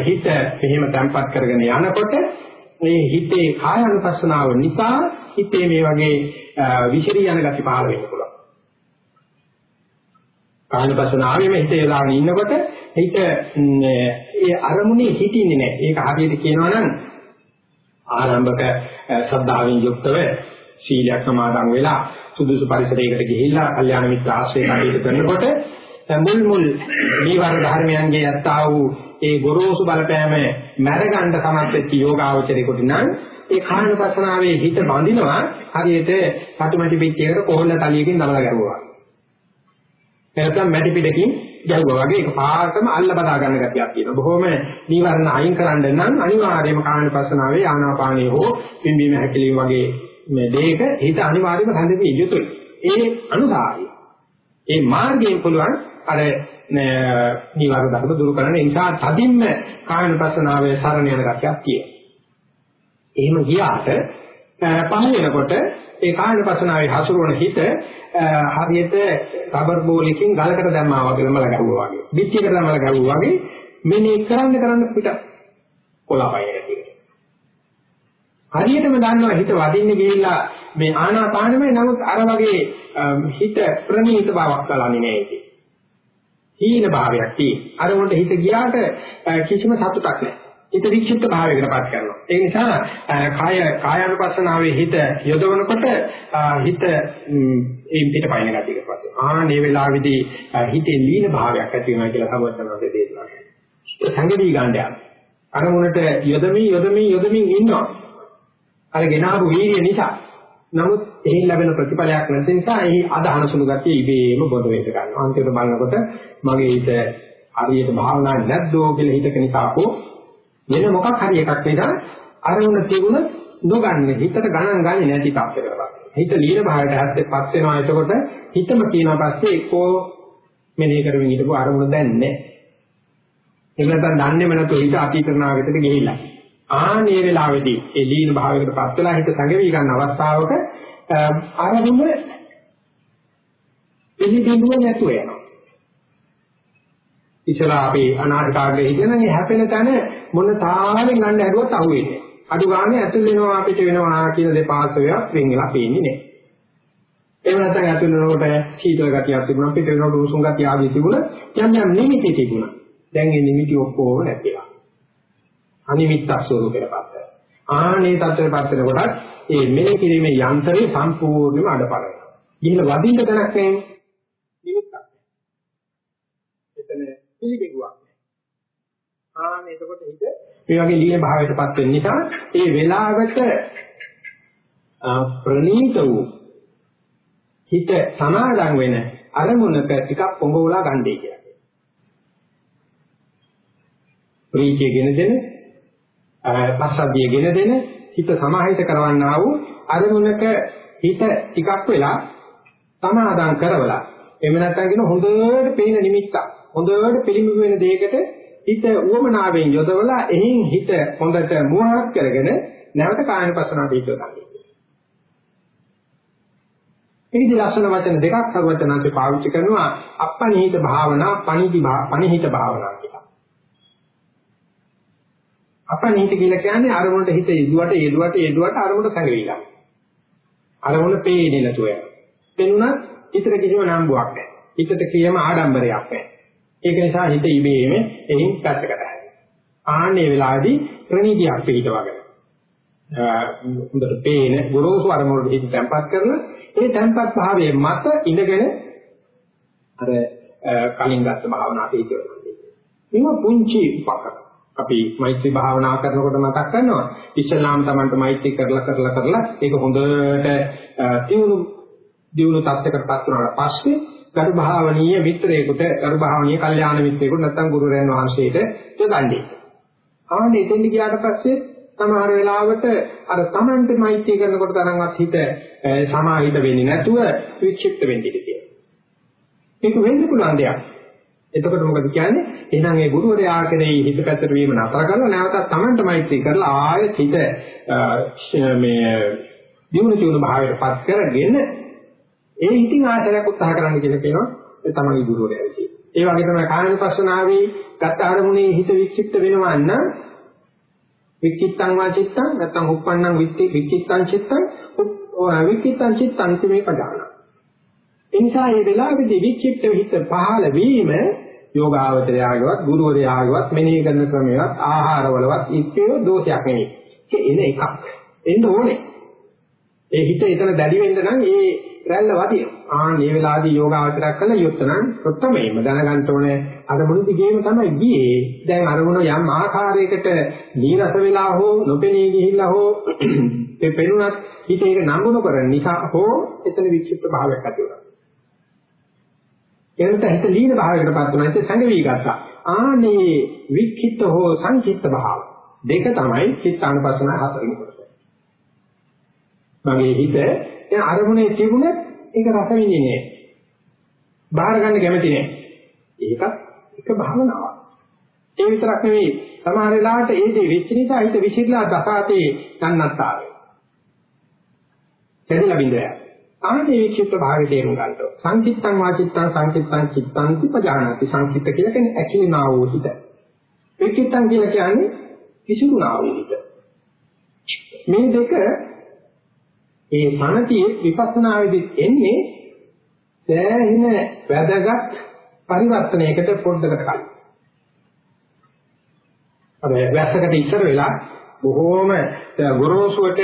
හිත එහෙම තැම්පත් කරගෙන යනකොට මේ හිතේ කාය අනුපස්සනාව නිසා හිතේ මේ වගේ විසිරී යන ගති පහළ වෙන්න පුළුවන්. කායනුපස්සනාවෙම හිත යලාගෙන ඉන්නකොට හිත ඒ අරමුණේ හිටින්නේ නැහැ. ඒක හරියට කියනවා නම් ආරම්භක ශ්‍රද්ධාවෙන් යුක්තව සීලයක් සමාදන් වෙලා සුදුසු පරිසරයකට ගිහිල්ලා කල්යාණ මිත්‍ර ආශ්‍රය කටයුතු කරනකොට මුල් මුල් නීවරණ ධර්මයන්ගේ යත්තා වූ ඒ ගොරෝසු බලපෑම මැරගන්න සමත් වෙච්ච යෝගාවචරේකට නම් ඒ කායනපසනාවේ හිත බඳිනවා හරියට පටුමැටි පිටියකට කොහොල්ල තලියකින් දමලා ගැහුවා. නැත්නම් මැටි පිටකින් ගැහුවා වගේ ඒක පාරටම අල්ල බදා ගන්න ගතියක් තියෙනවා. බොහොම නීවරණ අයින් කරන්න නම් අනිවාර්යයෙන්ම කායනපසනාවේ ආනාපානිය හෝ පිම්බීම හැකිලිම වගේ මේ දෙයක හිත අනිවාර්යයෙන්ම හැඳින්විය යුතුයි. ඒ අනුසාරයි. ඒ මාර්ගයෙන් පුළුවන් අර නීවර ධර්ම දුරු කරන්න ඒ නිසා තදින්ම කායනුපස්සනාවේ සරණ යන ගතියක් තියෙනවා. එහෙම ගියාට පහ වෙනකොට ඒ කායනුපස්සනාවේ හසුරුවන හිත හරියට රබර් බෝලකින් ගලකට දැම්මා වගේ ළමලා ගැහුවා වගේ. පිටියකට ළමලා ගැහුවා වගේ මෙනේ කරන්න කරන්න පිට කොලාපය හරියටම දන්නවා හිත වදින්න ගිහිල්ලා මේ ආනාපානෙම නමුත් අර වගේ හිත ප්‍රණීත බවක් ගලන්නේ නැහැ ඉතින්. හීන භාවයක් තියෙන. අර උන්ට හිත ගියාට කිසිම සතුටක් නැහැ. හිත වික්ෂිප්ත භාවයකටපත් කරනවා. ඒ නිසා කාය කායानुපස්සනාවේ හිත යොදවනකොට හිත ඒ පිටපයින් ගතියකපත් වෙනවා. ආ මේ වෙලාවේදී හිතේ ලීන භාවයක් ඇති වෙනවා කියලා සමවචනවාදී දේශනා කරනවා. සංගදී ගාණ්ඩයක්. අර උන්ට යොදමින් යොදමින් යොදමින් ඉන්නවා. අර ගෙනාවු වීර්ය නිසා නමුත් එහි ලැබෙන ප්‍රතිඵලයක් නැති නිසා එහි අදහන සුළු ගතිය ඉබේම බොඳ වෙන්න ගන්නවා. අන්තිමට බලනකොට මගේ හිත හරියට භාවනා නැද්දෝ කියලා හිතක නිසා හෝ වෙන මොකක් හරි එකක් නිසා අරමුණ තිබුණ නොගන්න හිතට ගණන් ගන්නේ නැති තාක්ෂයකට. හිත ලීන භාවයට හැත්තේපත් වෙනවා එතකොට හිතම කියනවා පස්සේ එක්කෝ මෙනෙහි කරමින් හිටපු අරමුණ දැන් නැහැ. ඒක නැත්නම් දන්නේම නැතුව හිත අතීතනාගතට ගිහිල්ලා. ආනේ වෙලාවේදී ඒ ලීන භාවයකට පත් වෙලා හිත සංගවි ගන්න අවස්ථාවක Um, ආරම්භ පිළිබිඹුව නැතුව යනවා. ඉතලා අපි අනාථ කාර්යයේ හිටියනම් මේ හැපෙන තැන මොන තාලෙන් ගන්න හැදුවත් අහුවෙන්නේ. අඩු ගානේ ඇතුල් වෙනවා අපිට වෙනවා කියන දෙපාර්ශ්වයක් වෙන් වෙලා පේන්නේ නැහැ. එහෙම නැත්නම් ඇතුල් වෙනකොට සීතල ගතියක් තිබුණා පිට වෙනකොට උණුසුම් ගතිය ආදී තිබුණා. යම් යම් නිමිති තිබුණා. දැන් මේ නිමිති ඔක්කොම නැතිලා. අනිමිත්ත ස්වරූපයටපත් වෙනවා. ආනේ තත්ත්වයටපත් වෙනකොට මේ මෙලි කිරීමේ යන්ත්‍රය සම්පූර්ණයෙන්ම අඩපර වෙනවා. ගිහින් වදින්න තැනක් නැහැ. නිමිත්තක්. එතන පිළිබිගුවක්. ආනේ එතකොට හිත මේ වගේ ලීන භාවයටපත් වෙන නිසා ඒ වෙලාවට ප්‍රණීත වූ හිත සමාදන් වෙන අරමුණක ටිකක් පොඟවලා ගන්නයි කියලා. ප්‍රීතිය ගෙන දෙන, පස්සද්ධිය ගෙන දෙන, හිත සමාහිත කරවන්නා වූ අරමුණක හිත ටිකක් වෙලා සමාදන් කරවලා එහෙම නැත්නම් කියන හොඳට පේන නිමිත්තක් හොඳට පිළිඹු වෙන දෙයකට හිත උවමනාවෙන් යොදවලා එහින් හිත හොඳට මුවහත් කරගෙන නැවත කායනපසනාවට හිත ගන්නවා. මේකදී ලක්ෂණ වචන දෙකක් සර්වචනන්ත පාවිච්චි කරනවා අපනිහිත භාවනා පනිදි පනිහිත භාවනා කියලා. අපනිහිත කියලා කියන්නේ අරමුණට හිත යෙදුවට යෙදුවට යෙදුවට අරමුණට සංගවිලා. අරමුණ පේන්නේ නැතුව යනවා. පෙනුනත් හිතට කිසිම නම්බුවක් නැහැ. හිතට කියම ආඩම්බරයක් නැහැ. ඒක නිසා හිත ඉබේම එයින් පැත්තකට හැරෙනවා. ආන්නේ වෙලාවේදී ප්‍රණීතියක් පිටවගෙන. හොඳට පේන ගොරෝසු අරමුණට හිත තැම්පත් කරලා ඒ තැම්පත් භාවයේ මත ඉඳගෙන අර කලින් ගත්ත භාවනා පිළිවෙල. මේවා පුංචි උපකරණ. අපි මෛත්‍රී භාවනා කරනකොට මතක් කරනවා ඉස්ලාම් Tamanට මෛත්‍රී කරලා කරලා කරලා ඒක හොඳට තියුණු දියුණු තත්ත්වයකටපත් වුණාට පස්සේ ගරු භාවනීය මිත්‍රයෙකුට ගරු භාවනීය කල්යාණ මිත්‍රයෙකුට නැත්නම් ගුරුරයන් වහන්සේට යොදන්නේ. ආන්නේ එතෙන්ට ගියාට පස්සේ සමහර වෙලාවට අර Tamante මෛත්‍රී කරනකොට තරම්වත් හිත සමාහිත වෙන්නේ නැතුව වික්ෂිප්ත වෙන්න ඉඩ තියෙනවා. ඒක වෙන්න පුළුවන් දෙයක්. එතකොට මොකද කියන්නේ? එහෙනම් ඒ ගුරුවරයා කෙරෙහි හිත පැත්තට වීම නතර කරලා නැවතත් Tamante මෛත්‍රී කරලා ආයෙත් හිත මේ දියුණු දියුණු භාවයටපත් කරගෙන ඒ හිතින් ආශ්‍රයක් උත්සාහ කරන්න කියලා කියනවා ඒ තමයි ගුරුවරයා විසින්. ඒ වගේ තමයි කායනුපස්සනාවේ ගත අරමුණේ හිත වික්ෂිප්ත වෙනවා නම් වික්කිත්තං වාචිත්තං නැත්නම් උප්පන්නං වික්ති වික්කිත්තං චිත්තං වික්කිත්තං චිත්තං මේ පදාන. එනිසා මේ වෙලාවේදී වික්ෂිප්ත හිත පහළ වීම යෝගාවචරයාගවත් ගුරුවරයාගවත් මෙනෙහි කරන ක්‍රමයක් ආහාරවලවත් ඉච්ඡේ දෝෂයක් නෙවෙයි. ඒක එන එකක්. එන්න ඕනේ. ඒ හිත එතන දැඩි වෙන්න නම් ඒ රැල්ල වදිනවා. ආන් මේ වෙලාවේදී යෝගාවචරයක් කළා යොත්තනම් ප්‍රථමයෙන්ම දැනගන්න ඕනේ අරමුණු දිගේම තමයි ගියේ. දැන් අරමුණ යම් ආකාරයකට නීරස වෙලා හෝ නොපෙනී ගිහිල්ලා හෝ [CLEARS THROAT] ඒ පෙනුනත් හිත ඒක නම්බුන කරන නිසා හෝ එතන විචිත්‍ර භාවයක් ඇති වෙනවා. එනත හිත ලීන භාවයකටපත් වෙනවා. ඒක සංගවි ගත්තා. ආනේ වික්ඛිත හෝ සංචිත්ත භාව දෙක තමයි චිත්තානුපස්සන හතරෙනි කොටස. මගේ හිත දැන් අරමුණේ තිබුණත් ඒක රස විඳින්නේ නැහැ. බාහිර ගන්න කැමති නැහැ. ඒකත් එක භාවනාවක්. ඒ විතරක් නෙවෙයි සමහර වෙලාවට ඒ දේ වෙච්ච නිසා හිත විසිරලා දසාතේ ගන්නත් ආවේ. කැඩිලා බින්දය. ආනේ විචිත්ත භාවය තේරුම් ගන්නට. සංකිට්තං වාචිත්තං සංකිට්තං චිත්තං තිපජානාති. සංකිට්ත කියලා කියන්නේ ඇකිලිනා වූ හිත. විචිත්තං කියලා කියන්නේ විසිරුණා වූ හිත. මේ දෙක ඒ සමතියේ විපස්සනාවේදී එන්නේ සෑහෙන වැදගත් පරිවර්තනයකට පොඩ්ඩකට කලින්. අර වැස්සකට ඉස්සර වෙලා බොහෝම ගොරෝසුවට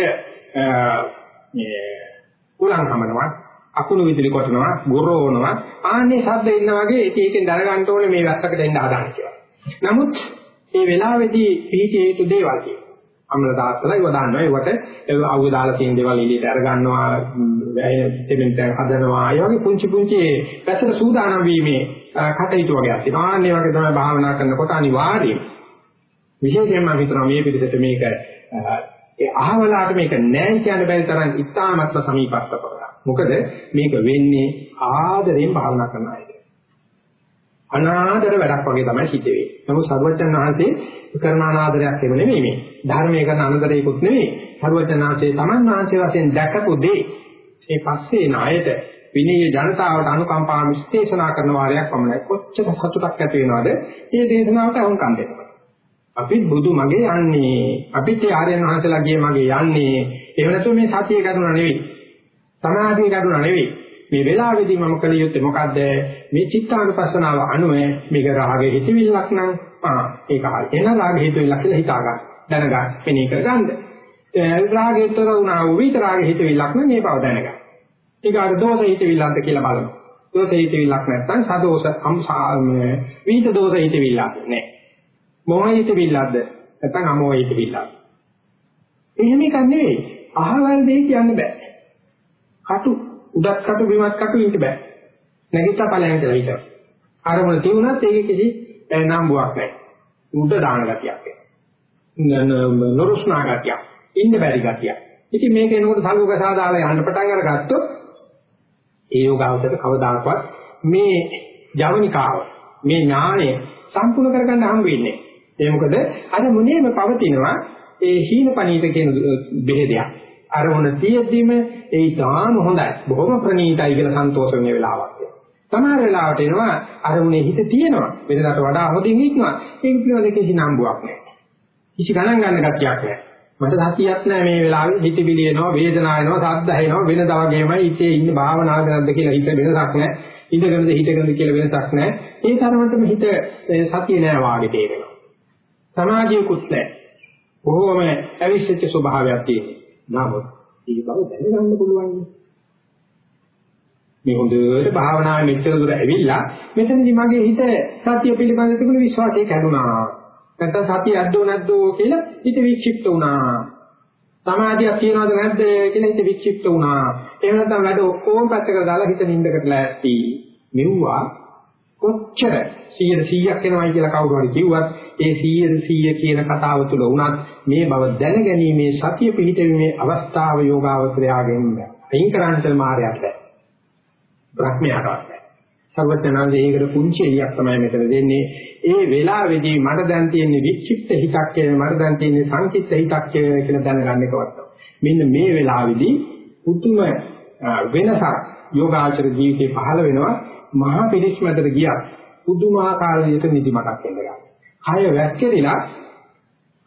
මේ උලන් හමනවා අකුණු විදුලි කොටනවා ගොරෝනවා ආන්නේ ශබ්ද ඉන්න වගේ ඒක ඒකෙන් දැනගන්න ඕනේ මේ වැස්සකට එන්න හදාන්න කියලා. නමුත් මේ වෙලාවේදී පිළිචේ යුතු දේවල් තියෙනවා. අම්ල දාස්සලා ඒව දාන්නවා ඒවට අවුව දාලා තියෙන දේවල් එළියට අර ගන්නවා වැය දෙමෙන්ට හදනවා ඒ වගේ පුංචි පුංචි පැසට සූදානම් වීමේ කටයුතු වගේක් තියෙනවා ආන්නේ වගේ තමයි භාවනා කරනකොට අනිවාර්යයෙන් විශේෂයෙන්ම හිතනවා මේ පිළිසෙට මේක ඒ අහවලාට මේක නෑ කියන බැරි තරම් ඉතාමත්ම සමීපස්ත කරලා මොකද මේක වෙන්නේ ආදරෙන් භාවනා කරන අයට අනාදර වැඩක් වගේ තමයි සිද්ධ වෙන්නේ. නමුත් සර්වජන් වහන්සේ කරන අනාදරයක් එම නෙමෙයි මේ. ධර්මයේ කරන අනාදරයකුත් නෙමෙයි. සර්වජන් වහන්සේ තමන් වහන්සේ වශයෙන් දැකපු දේ ඒ පස්සේ ණයට විනීය ජනතාවට අනුකම්පා විශ්ලේෂණා කරන වාරයක් පමණයි. කොච්චර සතුටක් ඇති වෙනවද? මේ දේශනාවට අහුම්කම් දෙනවා. අපිත් බුදු මගේ යන්නේ. අපිත් ඒ ආර්යයන් වහන්සේලා ගියේ මගේ යන්නේ. එහෙම නැත්නම් මේ සතිය කරුණා නෙවෙයි. සමාධිය කරුණා නෙවෙයි. මේ වෙලාවේදී මම කළ යුත්තේ මොකද්ද? මේ චිත්තානුපස්සනාව අනුව මේක රාගයේ හිතවිල්ලක් නම් ආ ඒක හරි. එන රාගයේ හිතවිල්ලක් කියලා හිතා ගන්න. දැනගන්න. මෙනේ කරගන්න. රාගයේතර වුණා වූ විත රාගයේ හිතවිල්ලක් නම් මේ බව දැනගන්න. ඒක අර දෝෂ හිතවිල්ලක්ද කියලා බලමු. දෝෂ හිතවිල්ලක් නැත්නම් සදෝෂ අම්සාමේ විත දෝෂ හිතවිල්ලක් නෑ. මොහ හිතවිල්ලක්ද? නැත්නම් අමෝහ හිතවිල්ලක්. එහෙම එකක් නෙවෙයි. අහවල් දෙයක් කියන්න බෑ. කටු උඩත් කටු බිමත් කටු ඉන්න බෑ. නැගිටලා ඵලයන් කියලා හිතනවා. ආරමුණ තියුණත් ඒකේ කිසි නම්බුවක් නැහැ. උඩ දාන ගතියක් එනවා. නොරුස්නා ගතියක්. ඉන්න බැරි ගතියක්. ඉතින් මේක එනකොට සංගෝක සාදාලා යන්න පටන් අරගත්තොත් ඒ යෝගාවචර කවදාකවත් මේ ජවනිකාව මේ ඥාණය සම්පූර්ණ කරගන්න හම් වෙන්නේ. ඒ මොකද අර මුනේම පවතිනවා ඒ හීනපනීත කියන බෙහෙදයක්. අරමුණ තියෙද්දිම ඒ ඊටාම හොඳයි. බොහොම ප්‍රණීතයි කියලා සන්තෝෂ වෙන වෙලාවක්. සමහර වෙලාවට එනවා අරමුණේ හිත තියෙනවා. වෙනදාට වඩා හොඳින් ඉන්නවා. ඒක පිළිබඳ කිසි නම්බුවක් නැහැ. කිසි ගණන් ගන්න ගැටියක් නැහැ. මට සතියක් නැහැ මේ වෙලාවේ හිතවිලි එනවා, වේදනාව එනවා, සද්ද ඇහෙනවා වෙනදා වගේමයි ඉතේ ඉන්නේ භාවනාවක නැද්ද කියලා හිත වෙනසක් නැහැ. ඉඳගෙනද හිටගෙනද කියලා වෙනසක් නැහැ. ඒ තරමටම හිත සතිය නෑ වාගේ තේරෙනවා. සමාධියකුත් නැහැ. බොහෝම අවිශ්චිත ස්වභාවයක් තියෙනවා. නමුත් ඒ බව දැනගන්න පුළුවන්. මේ හොඳට භාවනාවේ මෙච්චර දුර ඇවිල්ලා මෙතනදි මගේ හිත සතිය පිළිබඳ තිබුණු විශ්වාසය කැඩුනා. නැත්නම් සතිය ඇද්දෝ නැද්දෝ කියලා හිත වික්ෂිප්ත වුණා. සමාධියක් තියනවද නැද්ද කියලා හිත වික්ෂිප්ත වුණා. එහෙම නැත්නම් වැඩ ඔක්කොම පැත්තකට දාලා හිත නින්දකට ලෑස්ති. මෙව්වා කොච්චර 100%ක් එනවයි කියලා කවුරු හරි කිව්වත් ඒ 100% කියන කතාව තුළ වුණත් මේ බව දැනගැනීමේ සතිය පිහිටීමේ අවස්ථාව යෝගාවචරයාගෙන් අයින් කරන්නට මායයට බෑ. බ්‍රහ්මයාටවත් බෑ. සර්වඥාන්සේ ඒකට පුංචි එලියක් තමයි මෙතන දෙන්නේ. ඒ වෙලාවේදී මට දැන් තියෙන්නේ වික්ෂිප්ත හිතක් කියලා මට දැන් තියෙන්නේ සංකිට්ත හිතක් කියලා දැනගන්න එකවත්. මෙන්න මේ වෙලාවේදී පුදුම වෙනසක් යෝගාචර ජීවිතේ පහළ වෙනවා. මහා පිළිස්මතට ගියා. පුදුමාකාර විදිහට නිදිමතක් එනවා. කය වැක්කෙරිලා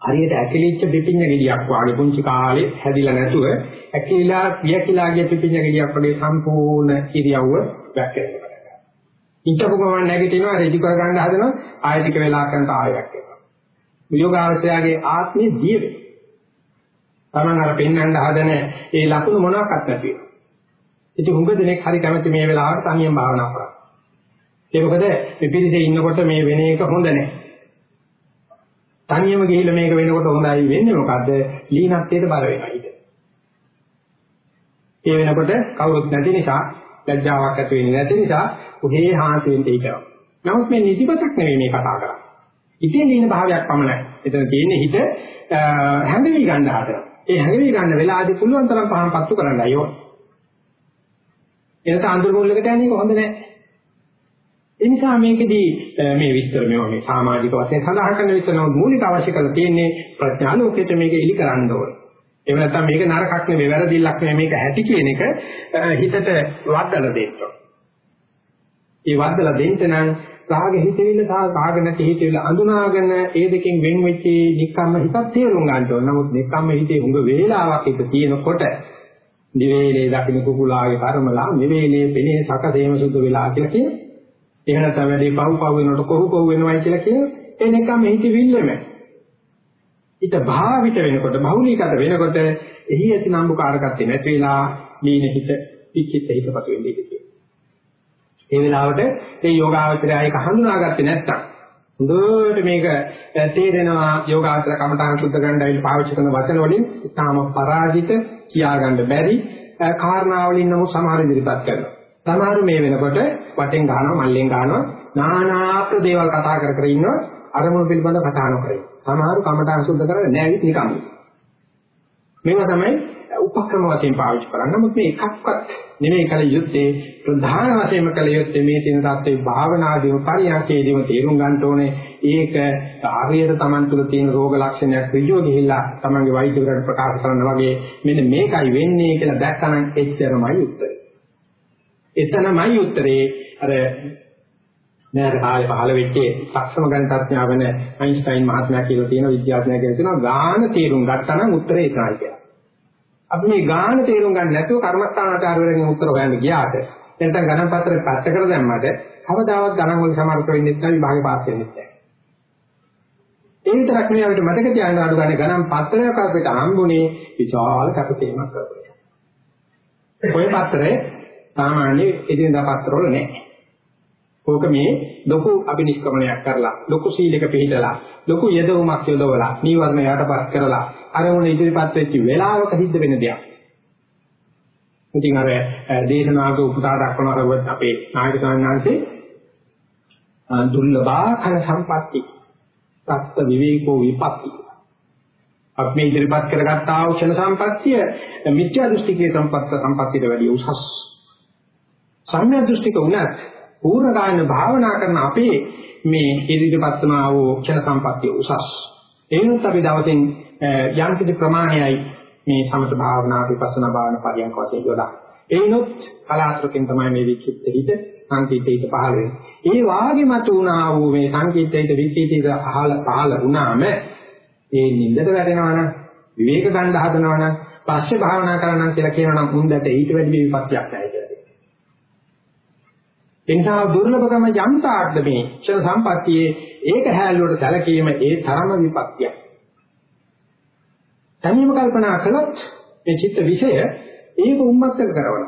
හරියට ඇකිලිච්ච පිපිඤ්ඤ ගෙඩියක් වගේ පුංචි කාලේ හැදිලා නැතුව ඇකිලා පියකිලා ගිය පිපිඤ්ඤ ගෙඩියක් වගේ සම්පූර්ණ ඉරියව්ව වැක්කෙනවා. ඉච්ඡපු ගමන් නැගිටිනවා රෙදි කර ගන්න හදනවා ආයෙ ටික වෙලා කරනට ආයෙ වැක්කෙනවා. යෝගාවචරයාගේ ආත්මය දිය වෙනවා. Taman අර පෙන්වන්න හදන ඒ ලකුණු මොනවාක්වත් නැති වෙනවා. ඉතින් හුඟ දෙනෙක් හරි කැමති මේ වෙලාවට තනියම භාවනා කරන්න. ඒක මොකද මේ පිළිසේ ඉන්නකොට මේ වෙන එක හොඳ නැහැ. තනියම ගිහිල්ලා මේක වෙනකොට හොඳයි වෙන්නේ මොකද්ද? ලීනත්වයට බර වෙනවා ඊට. ඒ වෙනකොට කවුරුත් නැති නිසා, ලැජ්ජාවක් ඇති වෙන්නේ නැති නිසා උහේ හාන්ති වෙන්න හිතනවා. නමුත් මේ නිදිමතක් නෙවෙයි මේ කතා කරන්නේ. ඉතින් දින භාවයක් පමණයි. එතන තියෙන්නේ හිත හැඟවි ගන්න හදනවා. ඒ හැඟවි ගන්න වෙලාවදී පුළුවන් තරම් පහන් පත්තු කරන්නයි ඕන. එනත අඳුර මුල්ලකට යන්නේ කොහොමද නැහැ. ඒ නිසා මේකෙදී මේ විස්තර මේ සමාජික වශයෙන් සඳහන් කරන විස්තර මූලික අවශ්‍ය කරලා තියෙන්නේ ප්‍රඥා ලෝකෙට මේක එලි කරන්න ඕනේ. එහෙම නැත්නම් මේක නරකක් නෙවෙයි වැරදිල්ලක් නෙවෙයි මේක ඇති කියන එක හිතට වදලා දෙන්න. ඒ වදලා දෙන්න නම් රාග හිතවිල්ල සහ රාග නැති හිතවිල්ල අඳුනාගෙන ඒ දෙකෙන් වෙන් වෙච්ච නික්කම්ම හිතක් තේරුම් ගන්න ඕන. නමුත් නික්කම්ම හිතේ උඟ වේලාවක් එක තියෙනකොට දිවේලේ දකින්න කුකුලාගේ කර්මලා මෙවේලේ පෙනේ සකසේම සුද්ධ වෙලා කියලා කියන එහෙම නැත්නම් වැඩි පහු පහු වෙනකොට කොහු කොහු වෙනවයි කියලා කියන එනකම් හිතවිල්ලම. ඊට භාවිත වෙනකොට බහුලීකත වෙනකොට එහි ඇති නම්බුකාරකත්වෙ නැති වෙලා දීන හිත පිච්චිත හිතපත් වෙන්නේ කියලා. ඒ වෙලාවට මේ යෝගාවචරය ඒක හඳුනාගත්තේ නැත්තම් හොඳට මේක තේරෙනවා යෝගාචර කමඨාන සුද්ධ කරන්න ඇවිල්ලා පාවිච්චි කරන වචන වලින් ඉතාම පරාජිත කියාගන්න බැරි කාරණාවලින් නමුත් සමහර ඉදිරිපත් කරනවා. සමහරු මේ වෙනකොට වටෙන් ගහනවා මල්ලෙන් ගහනවා নানা ප්‍රදේවල් කතා කර කර ඉන්නවා අරමුණු පිළිබඳ කතා නොකරයි. සමහරු කමටහන් සුද්ධ කරන්නේ නැහැ නිකන්. මේවා තමයි උපක්‍රම වශයෙන් පාවිච්චි කරන්නේ. නමුත් මේ එකක්වත් නෙමෙයි කල යුත්තේ ප්‍රධාන වශයෙන්ම කල යුත්තේ මේ තියෙන தත්ත්වේ භාවනාදීම පරියන්කේදීම තේරුම් ගන්න ඕනේ. ඒක ආර්යයට Taman තුල තියෙන රෝග ලක්ෂණයක් විජෝ ගිහිල්ලා Tamanගේ වෛද්‍යවරයාට ප්‍රකාශ කරනවා වගේ මෙන්න මේකයි වෙන්නේ කියලා දැක්කම එච්චරමයි උත්තරේ. එතනමයි උත්තරේ අර නෑ කාලේ පහළ වෙච්ච සක්සම ගණිතඥයා වෙන අයින්ස්ටයින් මහත්මයා කියලා තියෙන විද්‍යාඥයා කියලා තියෙනවා ගාන තේරුම් ගත්තා නම් උත්තරේ ඒකයි කියලා. අපි මේ ගාන තේරුම් ගන්න නැතුව කර්මස්ථානාචාරවලින් උත්තර හොයන්න ගියාට නැත්නම් ගණන් පත්‍රේ පැත්ත කර දැම්මට කවදාවත් ගණන් වල සමර්ථ වෙන්නේ නැත්නම් විභාගේ පාස් වෙන්නේ නැහැ. ඒ විතරක් නෙවෙයි අපිට මතක තියාගන්න අඩු ගන්න ගණන් පත්‍රයක් අපිට හම්බුනේ විශාල කැපකිරීමක් කරලා. ඔය පත්‍රේ සාමාන්‍ය එදිනදා පත්‍රවල නැහැ. ඕක මේ ලොකු අබිනිෂ්ක්‍මණයක් කරලා ලොකු සීලයක පිළිදලා ලොකු යදවුමක් යොදවලා නීවරණ යටපත් කරලා අරමුණ ඉදිරිපත් වෙච්ච වෙලාවක සිද්ධ වෙන දෙයක්. ඉතින් අර දේශනාවක උපුටා දක්වන අපේ නායක සාමණේරයන්සේ දුර්ලභා කන සම්පatti සත්ත්ව විවේකෝ විපatti අපි ඉදිරිපත් කරගත් ආවක්ෂණ සම්පත්තිය මිත්‍යා දෘෂ්ටිකේ සම්පත්ත සම්පත්තියට වැඩිය උසස්. සම්‍යක් දෘෂ්ටික උනත් පූර්ණ කායන භාවනා කරන අපේ මේ ඉදිරිපත් වන වූ ක්ෂණ සම්පත්තිය උසස්. එනොත් අපි දවසින් යම් කිසි ප්‍රමාණයයි මේ සමත භාවනා විපස්සනා භාවනා පරියන්ක වශයෙන් යොදා. එනොත් කලාතුරකින් තමයි මේ විචිත්ත හිත සංකීර්ත හිත පහළ වෙන්නේ. ඒ වාගේම තුණා වූ මේ සංකීර්ත හිත විචිත්ත හිත පහළ පහළ වුණාම ඒ නින්දට වැටෙනවනම් විවේක ගන්න හදනවනම් පස්සේ භාවනා කරනවා කියලා කියනනම් මුන්දට ඊට වැඩි විපත්‍යක් නැහැ. එනිසා දුර්ලභකම යන්තාක්ද මේ ක්ෂණ සම්පත්තියේ ඒක හැල්ලුවට සැලකීම ඒ තරම විපත්තියක්. තනියම කල්පනා කළොත් මේ චිත්ත විෂය ඒක උම්මත්තක කරනවා.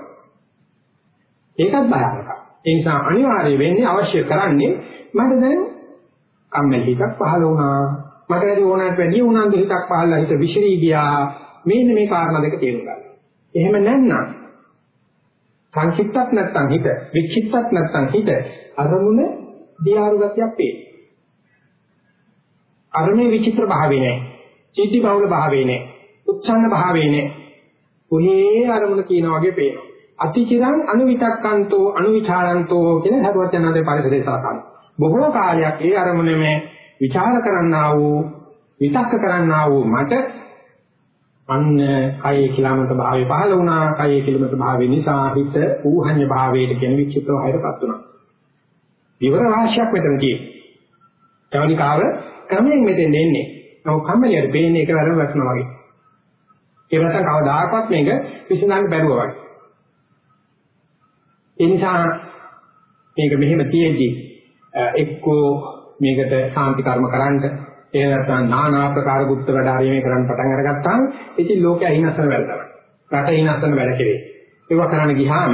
ඒකත් භයානකයි. ඒ නිසා අනිවාර්ය වෙන්නේ අවශ්‍ය කරන්නේ මට දැන් කම්මැලි හිතක් පහළ වුණා. මට වැඩි ඕනකට වැඩි උනන්දු හිතක් පහළලා හිත විසිරී ගියා. මේන්න මේ කාරණා දෙක තේරුම් ගන්න. එහෙම නැත්නම් සංකිට්ඨක් නැත්නම් හිත, වික්ෂිප්තක් නැත්නම් හිත අරමුණ දියාරු ගතියක් පේන. අරමුණේ විචිත්‍ර භාවය නැහැ. චීටි බහුල භාවය නැහැ. උච්ඡන්න භාවය නැහැ. කොහේ අරමුණ කියන වගේ පේනවා. අතිචිරං අනුවිතක්කන්තෝ අනුවිචාරන්තෝ කියන හදවතනන්දේ පරිසරය සලකන. බොහෝ කාලයක් ඒ අරමුණේ විචාර කරන්නා වූ විතක්ක කරන්නා වූ මට අන්න කයේ කිලමත භාවය පහළ වුණා කයේ කිලමත භාවය නිසා හිත ඌහඤ්ඤ භාවයට කියන විචිතව හයරපත් වුණා. විවර රාශියක් මෙතන තියෙනවා. කවනිකාව ක්‍රමයෙන් මෙතෙන් එන්නේ. නමුත් කම්මැලියට පේන්නේ එක වැරම වැටෙනවා වගේ. ඒ නැත්නම් කවදාකවත් මේක විසඳන්න බැරුවා වගේ. ඒ නිසා මේක මෙහෙම තියෙද්දි එක්කෝ මේකට සාන්ති කර්ම කරන්න එහෙම නැත්නම් নানা ආකාර ගුප්ත වැඩ ආරීමේ කරන්න පටන් අරගත්තාම ඉතින් ලෝකයා හිනස්සන වැඩ තමයි. රට හිනස්සන වැඩ කෙරේ. ඒක කරන්න ගියාම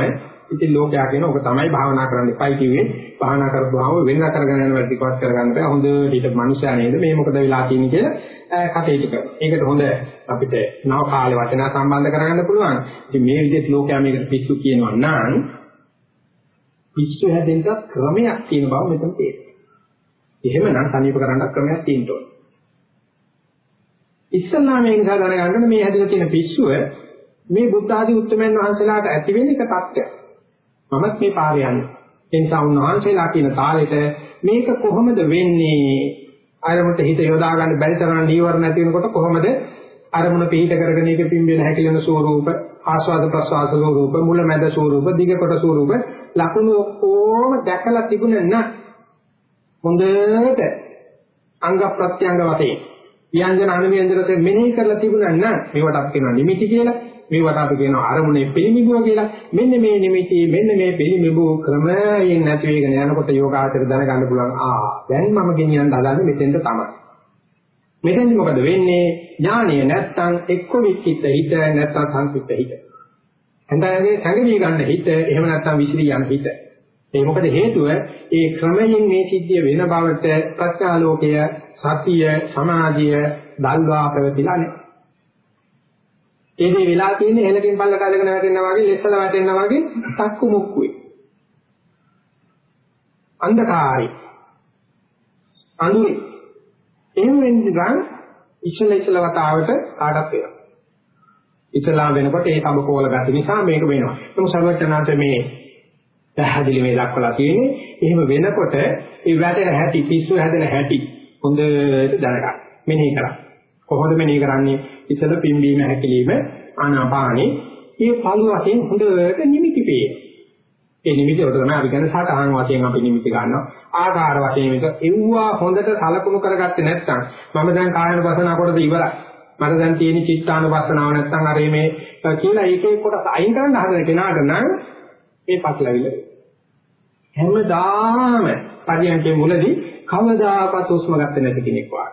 ඉතින් ලෝකයා කියන ඔබ තමයි භාවනා කරන්න එපයි කිව්වේ. භාවනා කරපුවාම වෙන කරගෙන යන වැඩ ටිකවත් කරගන්න බෑ. හොඳ ඊට මනුස්සයා නේද මේ මොකද වෙලා තියෙන්නේ කියලා කටයුතු කරනවා. ඒකට හොඳ අපිට නව කාලේ වචන සම්බන්ධ කරගන්න පුළුවන්. ඉතින් මේ විදිහට ලෝකයා මේකට පිස්සු කියනවා නම් පිස්සු හැදෙන්න ක්‍රමයක් තියෙන බව මෙතන තේරෙනවා. එහෙමනම් සනීප කරන්න ක්‍රමයක් තියෙන්න ඕනේ. ඉස්සල්ලා මේ නිසා දැනගන්න මේ හැදලා තියෙන පිස්සුව මේ බුද්ධ ආදී උත්තරමයන් වහන්සේලාට ඇති වෙන එක தත්ත්වයක්. මමත් මේ පාරේ යන්නේ. ඒ නිසා උන්වහන්සේලා කියන තාලෙට මේක කොහොමද වෙන්නේ? අරමුණට හිත යොදා ගන්න බැරි තරම් නීවරණ නැති වෙනකොට කොහොමද අරමුණ පිහිට කරගෙන ඒක පිම්බෙන හැකිලෙන ස්වරූප ආස්වාද ප්‍රසවාස ස්වරූප මුල මැද ස්වරූප දිග කොට ස්වරූප ලකුණු ඔක්කොම දැකලා තිබුණේ නැත් හොඳට අංග ප්‍රත්‍යංග වශයෙන්. ව්‍යංජන අනුව්‍යංජනත මෙනෙහි කරලා තිබුණා නම් මේවට අපි කියනවා නිමිති කියලා. මේවට අපි කියනවා අරමුණේ පිළිමිබුව කියලා. මෙන්න මේ නිමිති මෙන්න මේ පිළිමිබුව ක්‍රමයෙන් නැති වෙගෙන යනකොට යෝගාචර දැනගන්න පුළුවන්. ආ දැන් මම ගෙනියන්න හදන්නේ මෙතෙන්ට තමයි. මෙතෙන්දි මොකද වෙන්නේ? ඥානිය නැත්තම් එක්ක විචිත හිත නැත්තම් සංකිට හිත. හන්දගේ සංගමී ගන්න හිත එහෙම නැත්තම් විසිරී යන හිත. ඒ මොකද හේතුව ඒ ක්‍රමයෙන් මේ සිද්ධිය වෙන බවට ප්‍රත්‍යාලෝකය සතිය සමාධිය දල්වා පැවතිලා නැහැ. ඒ දේ වෙලා තියෙන්නේ හෙලකින් පල්ලට අදගෙන වැටෙනවා වගේ ලෙස්සල වැටෙනවා වගේ තක්කු මුක්කුයි. අන්ධකාරයි. අඳුරේ. එහෙම වෙන්නේ ගන් ඉස්සල ඉස්සල වතාවට කාටත් වෙනවා. ඉතලා වෙනකොට ඒ සමකෝල ගැට නිසා මේක වෙනවා. නමුත් සර්වඥාන්ත මේ පැහැදිලි මේ දක්වලා තියෙන්නේ. එහෙම වෙනකොට ඒ වැටෙන හැටි, පිස්සු හැදෙන හැටි හොඳට දැනගන්න. මෙනෙහි කරා. කොහොමද මෙනෙහි කරන්නේ? ඉතල පිම්බීම හැකිලිම ආනාපානෙ. මේ පළු වශයෙන් හොඳට නිමිති පේන. ඒ නිමිති වලට තමයි අපි කියන්නේ සටහන් වශයෙන් අපි නිමිති ගන්නවා. ආකාර වශයෙන් මේක එව්වා හොඳට සලකුණු කරගත්තේ නැත්නම් මම දැන් කායන වසනා කොටද ඉවරයි. මට දැන් තියෙන චිත්තානුපස්සනාව නැත්නම් අර මේ කියලා එක එක කොටස අයින් කරන්න හදන කෙනාට නම් මේ පටලවිල්ල හැමදාම පරියන්කේ මුලදී කවදාකවත් උස්ම ගත්තේ නැති කෙනෙක් වගේ.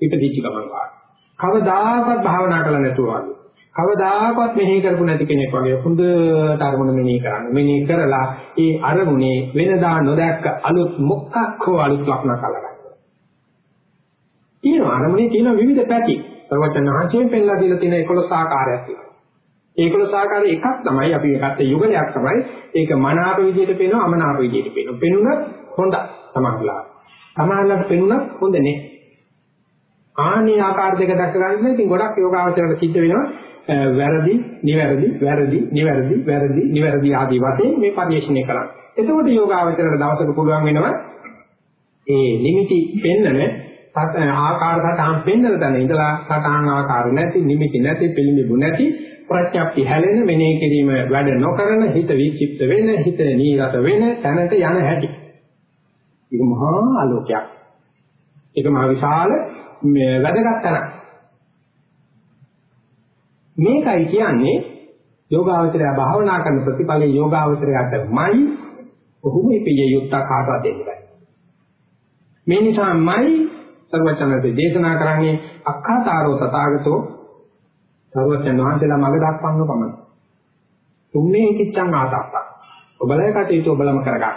පිටදිච්ච ගමන් වගේ. කවදාකවත් භාවනා කළ නැතුව වගේ. කවදාකවත් මෙහෙය කරපු නැති කෙනෙක් වගේ හොඳට අරමුණ මෙනෙහි කරන්න. මෙනෙහි කරලා ඒ අරමුණේ වෙනදා නොදැක්ක අලුත් මොකක් හෝ අලුත් ලක්ෂණ කලගන්න. තියෙනවා අරමුණේ තියෙන විවිධ පැති. සර්වචන් වහන්සේෙන් පෙන්නලා දීලා තියෙන 11 ආකාරයක් තියෙනවා. ඒ 11 ආකාරයේ එකක් තමයි අපි එකත් යුගලයක් තමයි ඒක මනාප විදිහට පේනවා අමනාප විදිහට පේනවා. පෙනුනත් හොඳ තමයිලා. තමයිලාට පෙනුනත් හොඳ නේ. ආනී ආකාර දෙක දැක ගන්න ඉතින් ගොඩක් යෝගාවචරයට සිද්ධ වෙනවා වැරදි, නිවැරදි, වැරදි, නිවැරදි, වැරදි, නිවැරදි ආදී වශයෙන් මේ පරිශ්‍රණය කරන්න. එතකොට යෝගාවචරයට දවසක පුළුවන් වෙනවා ඒ නිමිති පෙන්නන ආකාර සටහන් පෙන්නන තැන ඉඳලා සටහන් ආකාර නැති නිමිති නැති පිළිඹු නැති ප්‍රත්‍යක්ෂ හැලෙන මෙනෙහි කිරීම වැඩ නොකරන හිත විචිත්ත වෙන හිත නීරස වෙන තැනට යන හැටි. ඒක මහා ආලෝකයක්. ඒක මහ විශාල වැදගත් තැනක්. මේකයි කියන්නේ යෝගාවචරය භාවනා කරන ප්‍රතිපලයේ යෝගාවචරයටමයි ඔහුම ඉපිය යුක්තා කාටවත් දෙන්නේ. මේ නිසාමයි සර්වචනන්සේ දේශනා කරන්නේ අක්ඛාතාරෝ තථාගතෝ සර්වචන වහන්සේලා මඟ දක්වන්න පමණයි. තුන්නේ කිච්ඡං ආතප්ප. ඔබලයි කටයුතු ඔබලම කරගන්න.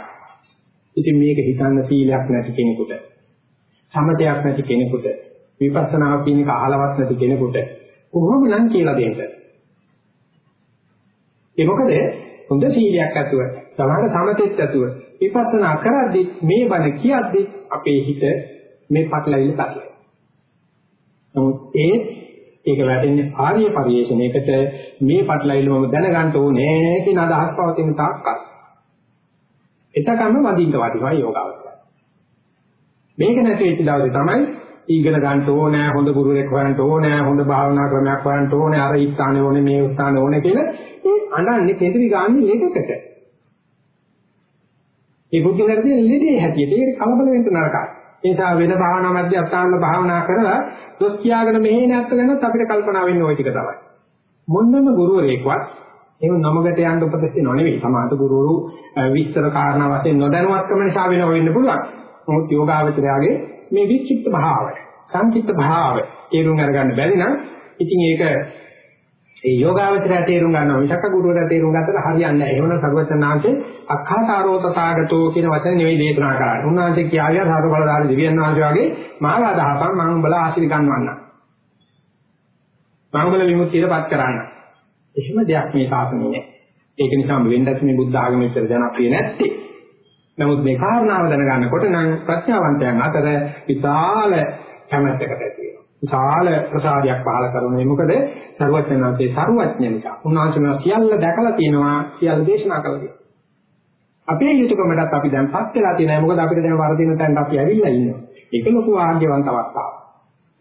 ඉතින් මේක හිතන්න සීලයක් නැති කෙනෙකුට සමතයක් නැති කෙනෙකුට විපස්සනා කියන එක අහලවත් නැති කෙනෙකුට කොහොම නම් කියලා දෙන්න. ඒ මොකද හොඳ සීලයක් ඇතුව සමහර සමතෙත් ඇතුව විපස්සනා කරද්දි මේ බණ කියද්දි අපේ හිත මේ පටලවිල්ල තමයි. නමුත් ඒ ඒක වැටෙන්නේ ආර්ය පරිශ්‍රණයකට මේ පටලවිල්ල මම දැනගන්න ඕනේ කියන අදහස් පවතින තාක්කල්. එතකම වදින්න වටිනවා යෝගාවචරය. මේක නැති වෙච්ච දවසේ තමයි ඉගෙන ගන්න ඕනේ හොඳ ගුරුවරයෙක් හොයන්න ඕනේ හොඳ භාවනා ක්‍රමයක් හොයන්න ඕනේ අර ස්ථානේ ඕනේ මේ ස්ථානේ ඕනේ කියලා ඒ අනන්නේ කෙඳිරි ගන්න ලේකකට. ඒ බුද්ධිලර්ධයේ ලෙඩේ හැටියට ඒක කලබල වෙන්න නරකයි. ඒ නිසා වෙන භාවනා මැද අත්තාන්න භාවනා කරලා දොස් කියාගෙන මෙහෙ නැත්ත ගැනත් අපිට කල්පනා වෙන්නේ ওই ටික තමයි. මොන්නම ගුරුවරයෙක්වත් එහෙම නමකට යන්න උපදෙස් දෙනව නෙවෙයි. සමාත ගුරුවරු විස්තර කාරණා වශයෙන් නොදැනුවත්කම නිසා වෙනව වෙන්න පුළුවන්. නමුත් යෝගාවචරයාගේ මේ විචිත්ත භාවය, සංකිට භාවය තේරුම් අරගන්න බැරි නම් ඉතින් ඒක ඒ යෝගාවචරය තේරුම් ගන්නවා මිසක ගුරුවරයා තේරුම් ගත්තට හරියන්නේ නැහැ. එහෙමනම් සර්වචනාංශේ අක්ඛාතාරෝ තථාගතෝ කියන වචනේ නෙවෙයි දේශනා කරන්නේ. උන්වහන්සේ කියාවියා සාරු බලදාන දිව්‍යන් වහන්සේ වගේ මාව අදහපන් මම උඹලා ආශිර්වාද ගන්නවන්න. මම උඹලා විමුක්තියටපත් කරන්න. එහෙම දෙයක් මේ ශාසනයේ නැහැ. ඒක නිසා වෙන්නත් මේ බුද්ධ ආගම විතර ජනප්‍රිය නැත්තේ. නමුත් මේ කාරණාව දැනගන්නකොට නම් ප්‍රඥාවන්තයන් අතර විශාල කැමැත්තකට ඇති වෙනවා. විශාල ප්‍රසාදයක් පහළ කරනවා. මොකද සර්වඥාන්සේ සර්වඥ නිසා. උන්වහන්සේ මේ සියල්ල දැකලා තියෙනවා, සියල්ල දේශනා කළා තියෙනවා. අපේ යුතුයකමටත් අපි දැන් පත් වෙලා තියෙනවා. මොකද අපිට දැන් වර්ධින තැනට අපි ඇවිල්ලා ඉන්නවා. ඒක ලොකු ආග්‍යවන්ත අවස්ථාවක්.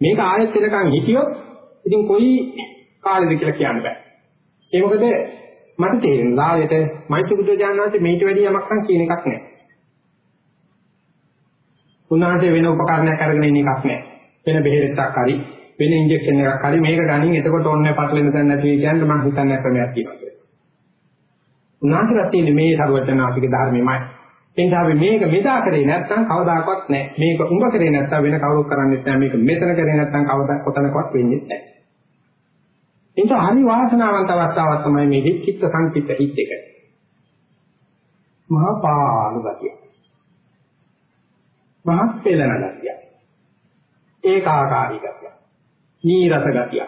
මේක ආයෙත් වෙනකන් හිටියොත් ඉතින් කොයි කාලෙද කියලා කියන්න බෑ. ඒ මොකද මට තේරෙන ලාලෙට මෛත්‍රී බුද්ධ ඥානවාදී මේට වැඩි යමක් නම් කියන එකක් නෑ. උන්වහන්සේ වෙන උපකරණයක් අරගෙන ඉන්න එකක් නෑ. වෙන බෙහෙතක් හරි වෙන ඉන්ජෙක්ෂන් එකක් හරි මේක ගනින් එතකොට ඕනේ පටලෙන්න තැන නැති වෙයි කියන්නේ මම හිතන්නේ ක්‍රමයක් තියෙනවා. උන්වහන්සේලා තියෙන්නේ මේ සර්වඥාතික ධර්මෙමයි. එනිසා අපි මේක මෙදා කරේ නැත්නම් කවදාකවත් නැහැ. මේක උඹ කරේ නැත්නම් වෙන කවුරුත් කරන්නේ නැහැ. මේක මෙතන කරේ නැත්නම් කවදා කොතනකවත් වෙන්නේ නැහැ. එනිසා හරි වාසනාවන්ත අවස්ථාවක් තමයි මේ චිත්ත සංකිට හිත් එක. මහා පාළු ගතිය. මහත් පෙළන ගතිය. ඒකාකාරී ගතිය. නීරස ගතිය.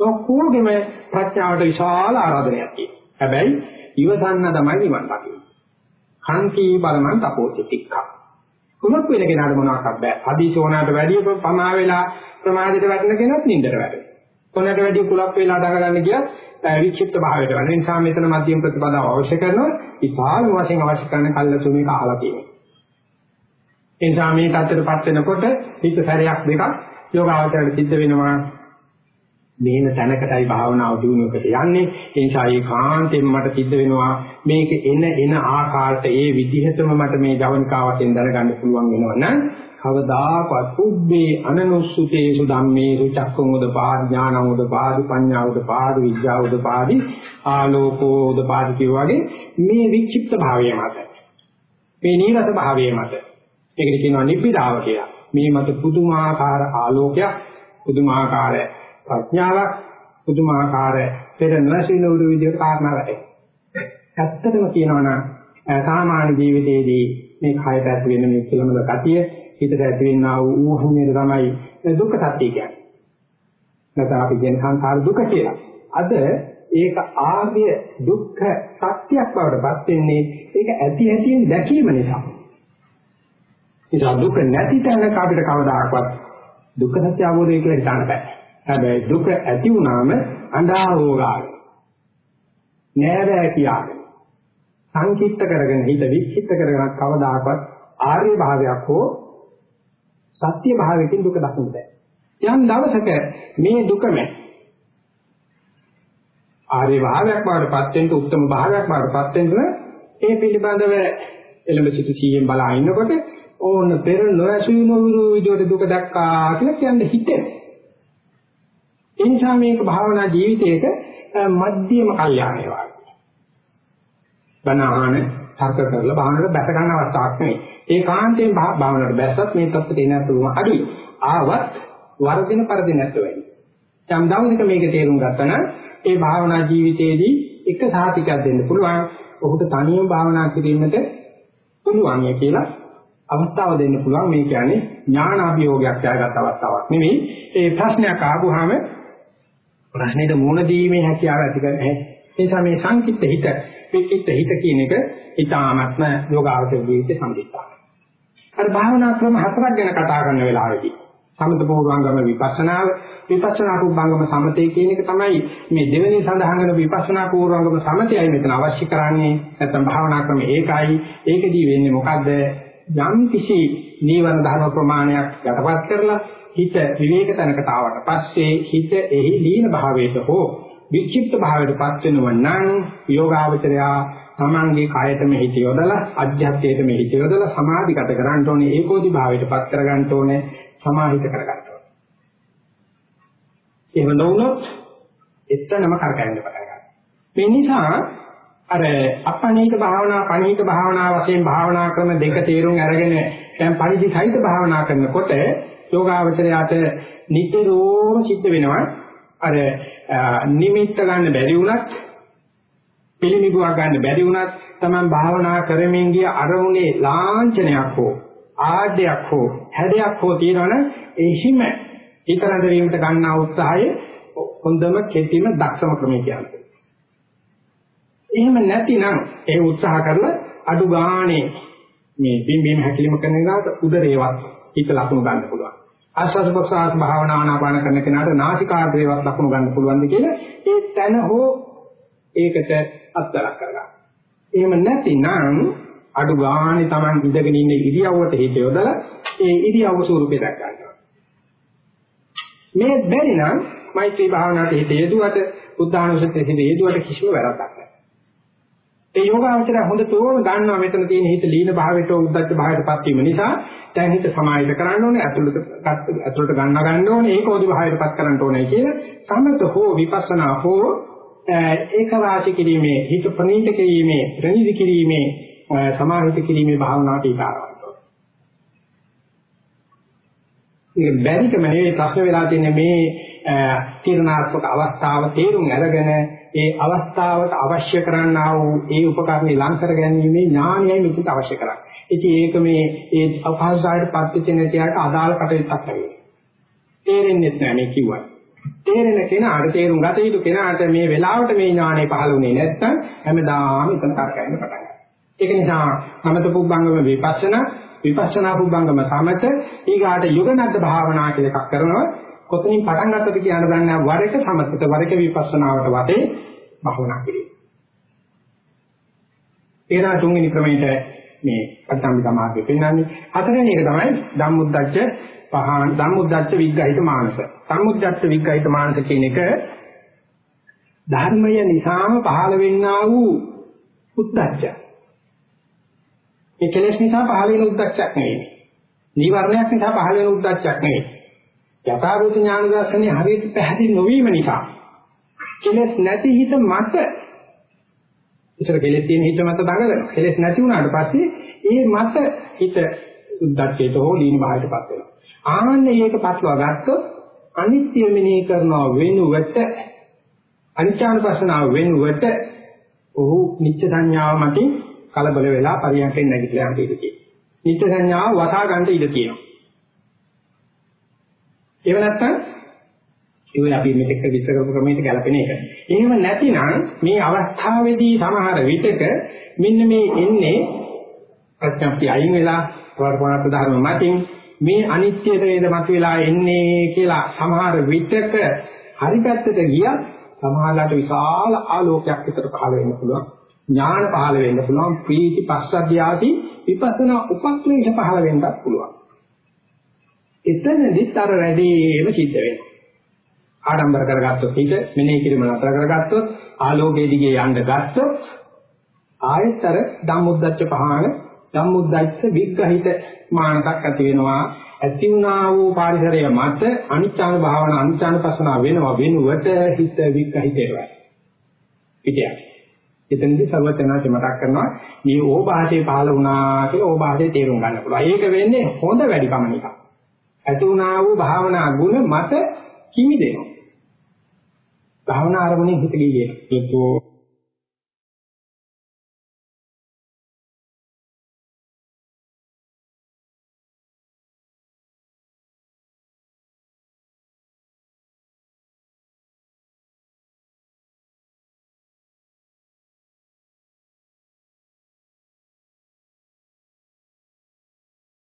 ඔක්කොගෙම ප්‍රඥාවට විශාල ආරාධනයක් තියෙනවා. හැබැයි ඉවසන්න තමයි නිවන් දකින්නේ. කන්ති බලමන් තපෝති තික්ඛා. කුමක් වෙන කෙනාට මොනවාක්වත් බෑ. අදිශෝනාට වැඩිය පමා වෙලා ප්‍රමාදයට වැටෙන කෙනත් නින්දට වැටෙනවා. කොනකට වැඩි කුලප් වේලා දඟලන්න ගියත් වික්ෂිප්ත භාවයට වෙන නිසා මෙතන මධ්‍යම ප්‍රතිපදාව අවශ්‍ය කරනවා ඉපාල වශයෙන් අවශ්‍ය කරන කල්ල තුනක අහලා තියෙනවා ඒ නිසා මේ තත්ත්වයටපත් වෙනකොට හිත සැරයක් දෙකක් යෝගාවචරයට සිද්ධ වෙනවා. මේන තැනකටයි භාවනාව දිනුවකට යන්නේ. ඒ නිසා ඒ කාන්තෙන් මට සිද්ධ වෙනවා මේක එන එන ආකාරයට ඒ විදිහටම මට මේ ජවනිකාවතෙන් දරගන්න පුළුවන් වෙනවා නම් කවදාකවත් උබ්බේ අනනුස්සුතේසු ධම්මේසු චක්කුං උදපාද ඥානං උදපාද පඤ්ඤා උදපාද විද්‍යා උදපාදි ආලෝකෝ උදපාදි කියවාගේ මේ විචිත්ත භාවය මත මේ නීරස භාවය මත ඒකට කියනවා නිබ්බිදාව කියලා මේ මත පුදුමාකාර ආලෝකයක් පුදුමාකාර ප්‍රඥාවක් පුදුමාකාර පෙර නැසින උඩ විදියට කාරණා වැටේ. ඇත්තටම කියනවා නම් සාමාන්‍ය ජීවිතයේදී මේ කයට ඇති වෙන මේ කෙලමද ගතිය හිතට ඇති වෙනා වූ ඌහුණේ තමයි දුක්ඛ සත්‍ය කියන්නේ. නැත්නම් අපි කියන සංසාර දුක කියලා. අද ඒක ආර්ය දුක්ඛ සත්‍යයක් බවට පත් වෙන්නේ ඒක ඇති ඇතියෙන් දැකීම නිසා. නිසා දුක නැති තැනක අපිට කවදාකවත් දුක්ඛ සත්‍ය අවබෝධය කියලා හිතන්න බෑ. හැබැයි දුක ඇති වුණාම අඬා හොගාගෙන නෑරෑ කියාගෙන සංකීර්ත කරගෙන හිත වික්ෂිප්ත කරගෙන කවදාකවත් ආර්ය භාවයක් හෝ සත්‍ය භාවයකින් දුක දකින්න බෑ. යම් දවසක මේ දුකම ආර්ය භාවයක් බවටපත් වෙන්න උත්තම භාවයක් බවටපත් වෙන්න ඒ පිළිබඳව එළඹ සිටි සීයෙන් බලා ඉන්නකොට ඕන පෙර නොඇසු නොවිරු විදියට දුක දැක්කා කියලා කියන්න හිතෙනවා. ඒ නිසා මේක භාවනා ජීවිතයක මධ්‍යම කල්යාණය වගේ. බණහන තර්ක කරලා භාවනාවට බැස ගන්න අවස්ථාවක් නෙවෙයි. ඒ කාන්තයෙන් භාවනාවට බැස්සත් මේ තත්ත්වයට එන පුළුවන් අඩුයි. ආවත් වර්ධින පරදින නැතුව වෙයි. යම් දවසක මේක තේරුම් ගත්තා නම් ඒ භාවනා ජීවිතයේදී එක සාතිකයක් දෙන්න පුළුවන්. ඔහුට තනියම භාවනා කිරීමට පුළුවන් කියලා අවස්ථාව දෙන්න පුළුවන්. මේ කියන්නේ ඥානාභියෝගයක් යාගත් අවස්ථාවක් නෙවෙයි. ඒ ප්‍රශ්නයක් ආවොහම ප්‍රශ්නෙට මුහුණ දීමේ හැකියාව ඇති කරගන්න. ඒ නිසා මේ සංකිට හිත, පිටිට හිත කියන එක ඊටාත්ම යෝගාවචර ජීවිතේ සම්පිටා. අර භාවනා ක්‍රම හතරක් ගැන කතා කරන වෙලාවේදී සමත පූර්වාංගම විපස්සනාව විපස්සනා පූර්වාංගම සමතේ කියන එක තමයි මේ දෙවෙනි සඳහන් කරන විපස්සනා පූර්වාංගම සමතයයි මෙතන අවශ්‍ය කරන්නේ. නැත්නම් භාවනා ක්‍රම ඒකයි. ඒකදී වෙන්නේ මොකද්ද? යම් කිසි නීවර ධර්ම ප්‍රමාණයක් යටපත් කරලා හිත විවේක තැනකට ආවට පස්සේ හිත එහි ලීන භාවයට හෝ වික්ෂිප්ත භාවයටපත් වෙනව නම් යෝගාවචරයා තමන්ගේ කායතම හිත යොදලා අධ්‍යාත්මයටම හිත යොදලා සමාධිගත කරගන්න ඕනේ ඒකෝදි භාවයටපත් කරගන්න ඕනේ සමාහිත කරගන්න ඕනේ. එහෙම නොවුනොත් එතනම කරකැවෙන්න පටන් ගන්නවා. මේ නිසා අර අපණීත භාවනා පණීත භාවනා වශයෙන් භාවනා ක්‍රම දෙක තේරුම් අරගෙන දැන් පරිදි සහිත භාවනා කරනකොට යෝගාවචරයට නිතරම සිද්ධ වෙනවා අර නිමිත්ත ගන්න බැරි වුණත් පිළිමිබුවක් ගන්න බැරි වුණත් Taman භාවනා කරමින් ගිය අරමුණේ ලාංඡනයක් හෝ ආඩයක් හෝ හැඩයක් හෝ තියෙනවනේ එහිම ඊතරඳ වීමට ගන්නා උත්සාහය හොඳම කෙටිම දක්ෂම ක්‍රමය කියන්නේ. එහෙම නැතිනම් ඒ උත්සාහ කරලා අඩු ගානේ මේ බිම්බීම හැකිලිම කරන එකට උදරේවත් හිත ලකුණු ගන්න පුළුවන්. ආස්වාද ප්‍රසආස භාවනා ආනාපාන කරන කෙනාට නාසිකාග්‍රේවත් ලකුණු ගන්න පුළුවන්ද කියලා ඒ තන හෝ ඒකට අත්තරක් කරගන්න. එහෙම නැතිනම් අඩු ගානේ Taman ඉඳගෙන ඉන්න ඉරියව්වට හිත යොදලා ඒ ඉරියව්ව ස්වරූපේ දැක් ගන්නවා. මේ බැරි නම් මෛත්‍රී භාවනාවට හිත යෙදුවට බුද්ධානුස්සතිය හිත යෙදුවට කිසිම වැරද්දක් නැහැ. ඒ යෝගාවචරය හොඳටම දන්නවා මෙතන තියෙන හිත ලීන භාවයට උද්දච්ච භාවයටපත් වීම නිසා දැන් හිත සමාහිත කරන්න ඕනේ ඇතුළට ඇතුළට ගන්න ගන්න ඕනේ ඒක ඕදි භාවයටපත් කරන්න ඕනේ කියලා සමත හෝ විපස්සනා හෝ ඒක වාචි කිරීමේ හිත ප්‍රණීත කිරීමේ ප්‍රණීත කිරීමේ සමාහිත කිරීමේ භාවනාවට ඊකාරවන්ත. ඒක බැරිකම නෙවෙයි ප්‍රශ්න වෙලා තියෙන්නේ මේ තීරණාත්මක අවස්ථාව තේරුම් අරගෙන ඒ අවස්ථාවට අවශ්‍ය කරන්නා වූ ඒ උපකරණ ලං කර ගැනීමේ ඥානයයි මෙතන අවශ්‍ය කරන්නේ. ඉතින් ඒක මේ ඒ අපහසුතාවයට පත් වෙච්ච නැතිවට අදාළ කටයුත්තක් නෙවෙයි. තේරෙන්නේ නැහැ මේ කිව්වා. තේරෙන කෙනාට තේරුම් ගත යුතු කෙනාට මේ වෙලාවට මේ ඥානය පහළුනේ නැත්නම් හැමදාම එතන කරකැවෙන්න පටන් ගන්නවා. ඒක නිසා සමත පුබ්බංගම විපස්සනා විපස්සනා පුබ්බංගම සමත ඊගාට යුගනද්ද භාවනා කියලා එකක් කරනවා කොතනින් පටන් ගත්තද කියන දන්නේ වර එක සමථත වර එක විපස්සනාවට වටේ භවනා කිරීම. ඒනා තුන්වෙනි ක්‍රමයට මේ පට්ටම්බික මාර්ගය පෙන්වන්නේ. හතරවෙනි එක තමයි ධම්මුද්දච්ච පහන් සම්මුද්දච්ච විග්‍රහිත මානස. සම්මුද්දච්ච විග්‍රහිත මානස කියන එක ධර්මය නිසාම පහළ වෙන්නා වූ උද්දච්ච. ඒ කෙලෙස් නිසා පහළ වෙන උද්දච්චයක් නෙවෙයි. නීවරණයක් නිසා පහළ වෙන උද්දච්චයක් නෙවෙයි. යථාභූත ඥාන දර්ශනේ හරියට පැහැදිලි නොවීම නිසා කෙලෙස් නැති හිත මත ඉතල කෙලෙස් තියෙන හිත මත දඟලනවා. කෙලෙස් නැති වුණාට පස්සේ ඒ මත හිත උද්දච්චයට හෝ ලීන භාවයටපත් වෙනවා. ආන්නේ මේක පටලවා ගත්තොත් අනිත්‍ය මෙනෙහි කරනවා වෙනුවට අනිත්‍යානුපස්සනාව වෙනුවට ඔහු නිත්‍ය සංඥාව මතින් කලබල වෙලා පරියන්කෙන් නැගිටලා යන්න ඉඩ තියෙනවා. නිත්‍ය සංඥාව වසා ගන්න ඉඩ තියෙනවා. ඒව නැත්තම් ඒ අපි මෙතෙක් විස්තර කරපු ක්‍රමයට ගැලපෙන එක. එහෙම නැතිනම් මේ අවස්ථාවේදී සමහර විටක මෙන්න මේ එන්නේ ප්‍රඥප්ති අයින් වෙලා වර්තමාන ධර්ම මතින් මේ අනිත්‍ය වේද මතුවලා එන්නේ කියලා සමහර විටක හරි පැත්තට ගියත් සමහරලාට විශාල ආලෝකයක් විතර පහළ වෙන්න පුළුවන්. ඥාන පහළ වෙන්න පුළුවන්. ප්‍රීති පස්සද්ධියාදී විපස්සනා උපක්ලේශ පහළ වෙන්නත් පුළුවන්. එතනදිත් අර වැඩිම සිද්ධ වෙනවා. ආඩම්බර කරගත්තොත් හිත මෙනෙහි කිරීම නතර කරගත්තොත් ආලෝකයේ දිගේ යන්න ගත්තොත් ආයෙත් අර ධම්මුද්දච්ච පහන ධම්මුද්දච්ච විග්‍රහිත මානකක් ඇති වෙනවා. ඇති වුණා වූ පාරිසරය මත අනිත්‍යන භාවන අනිත්‍යන පස්සනා වෙනවා වෙනුවට හිත විග්‍රහිත වෙනවා. පිටියක්. එතනදී සර්වඥාච මතක් කරනවා මේ ඕභාෂයේ පහළ වුණා කියලා ඕභාෂයේ තේරුම් ගන්න පුළුවන්. ඒක වෙන්නේ හොඳ වැඩිකම නිසා ඇති වුණා වූ භාවනා ගුණ මත කිමි දෙනවා. භාවනා ආරමුණේ හිත ගියේ ඒකෝ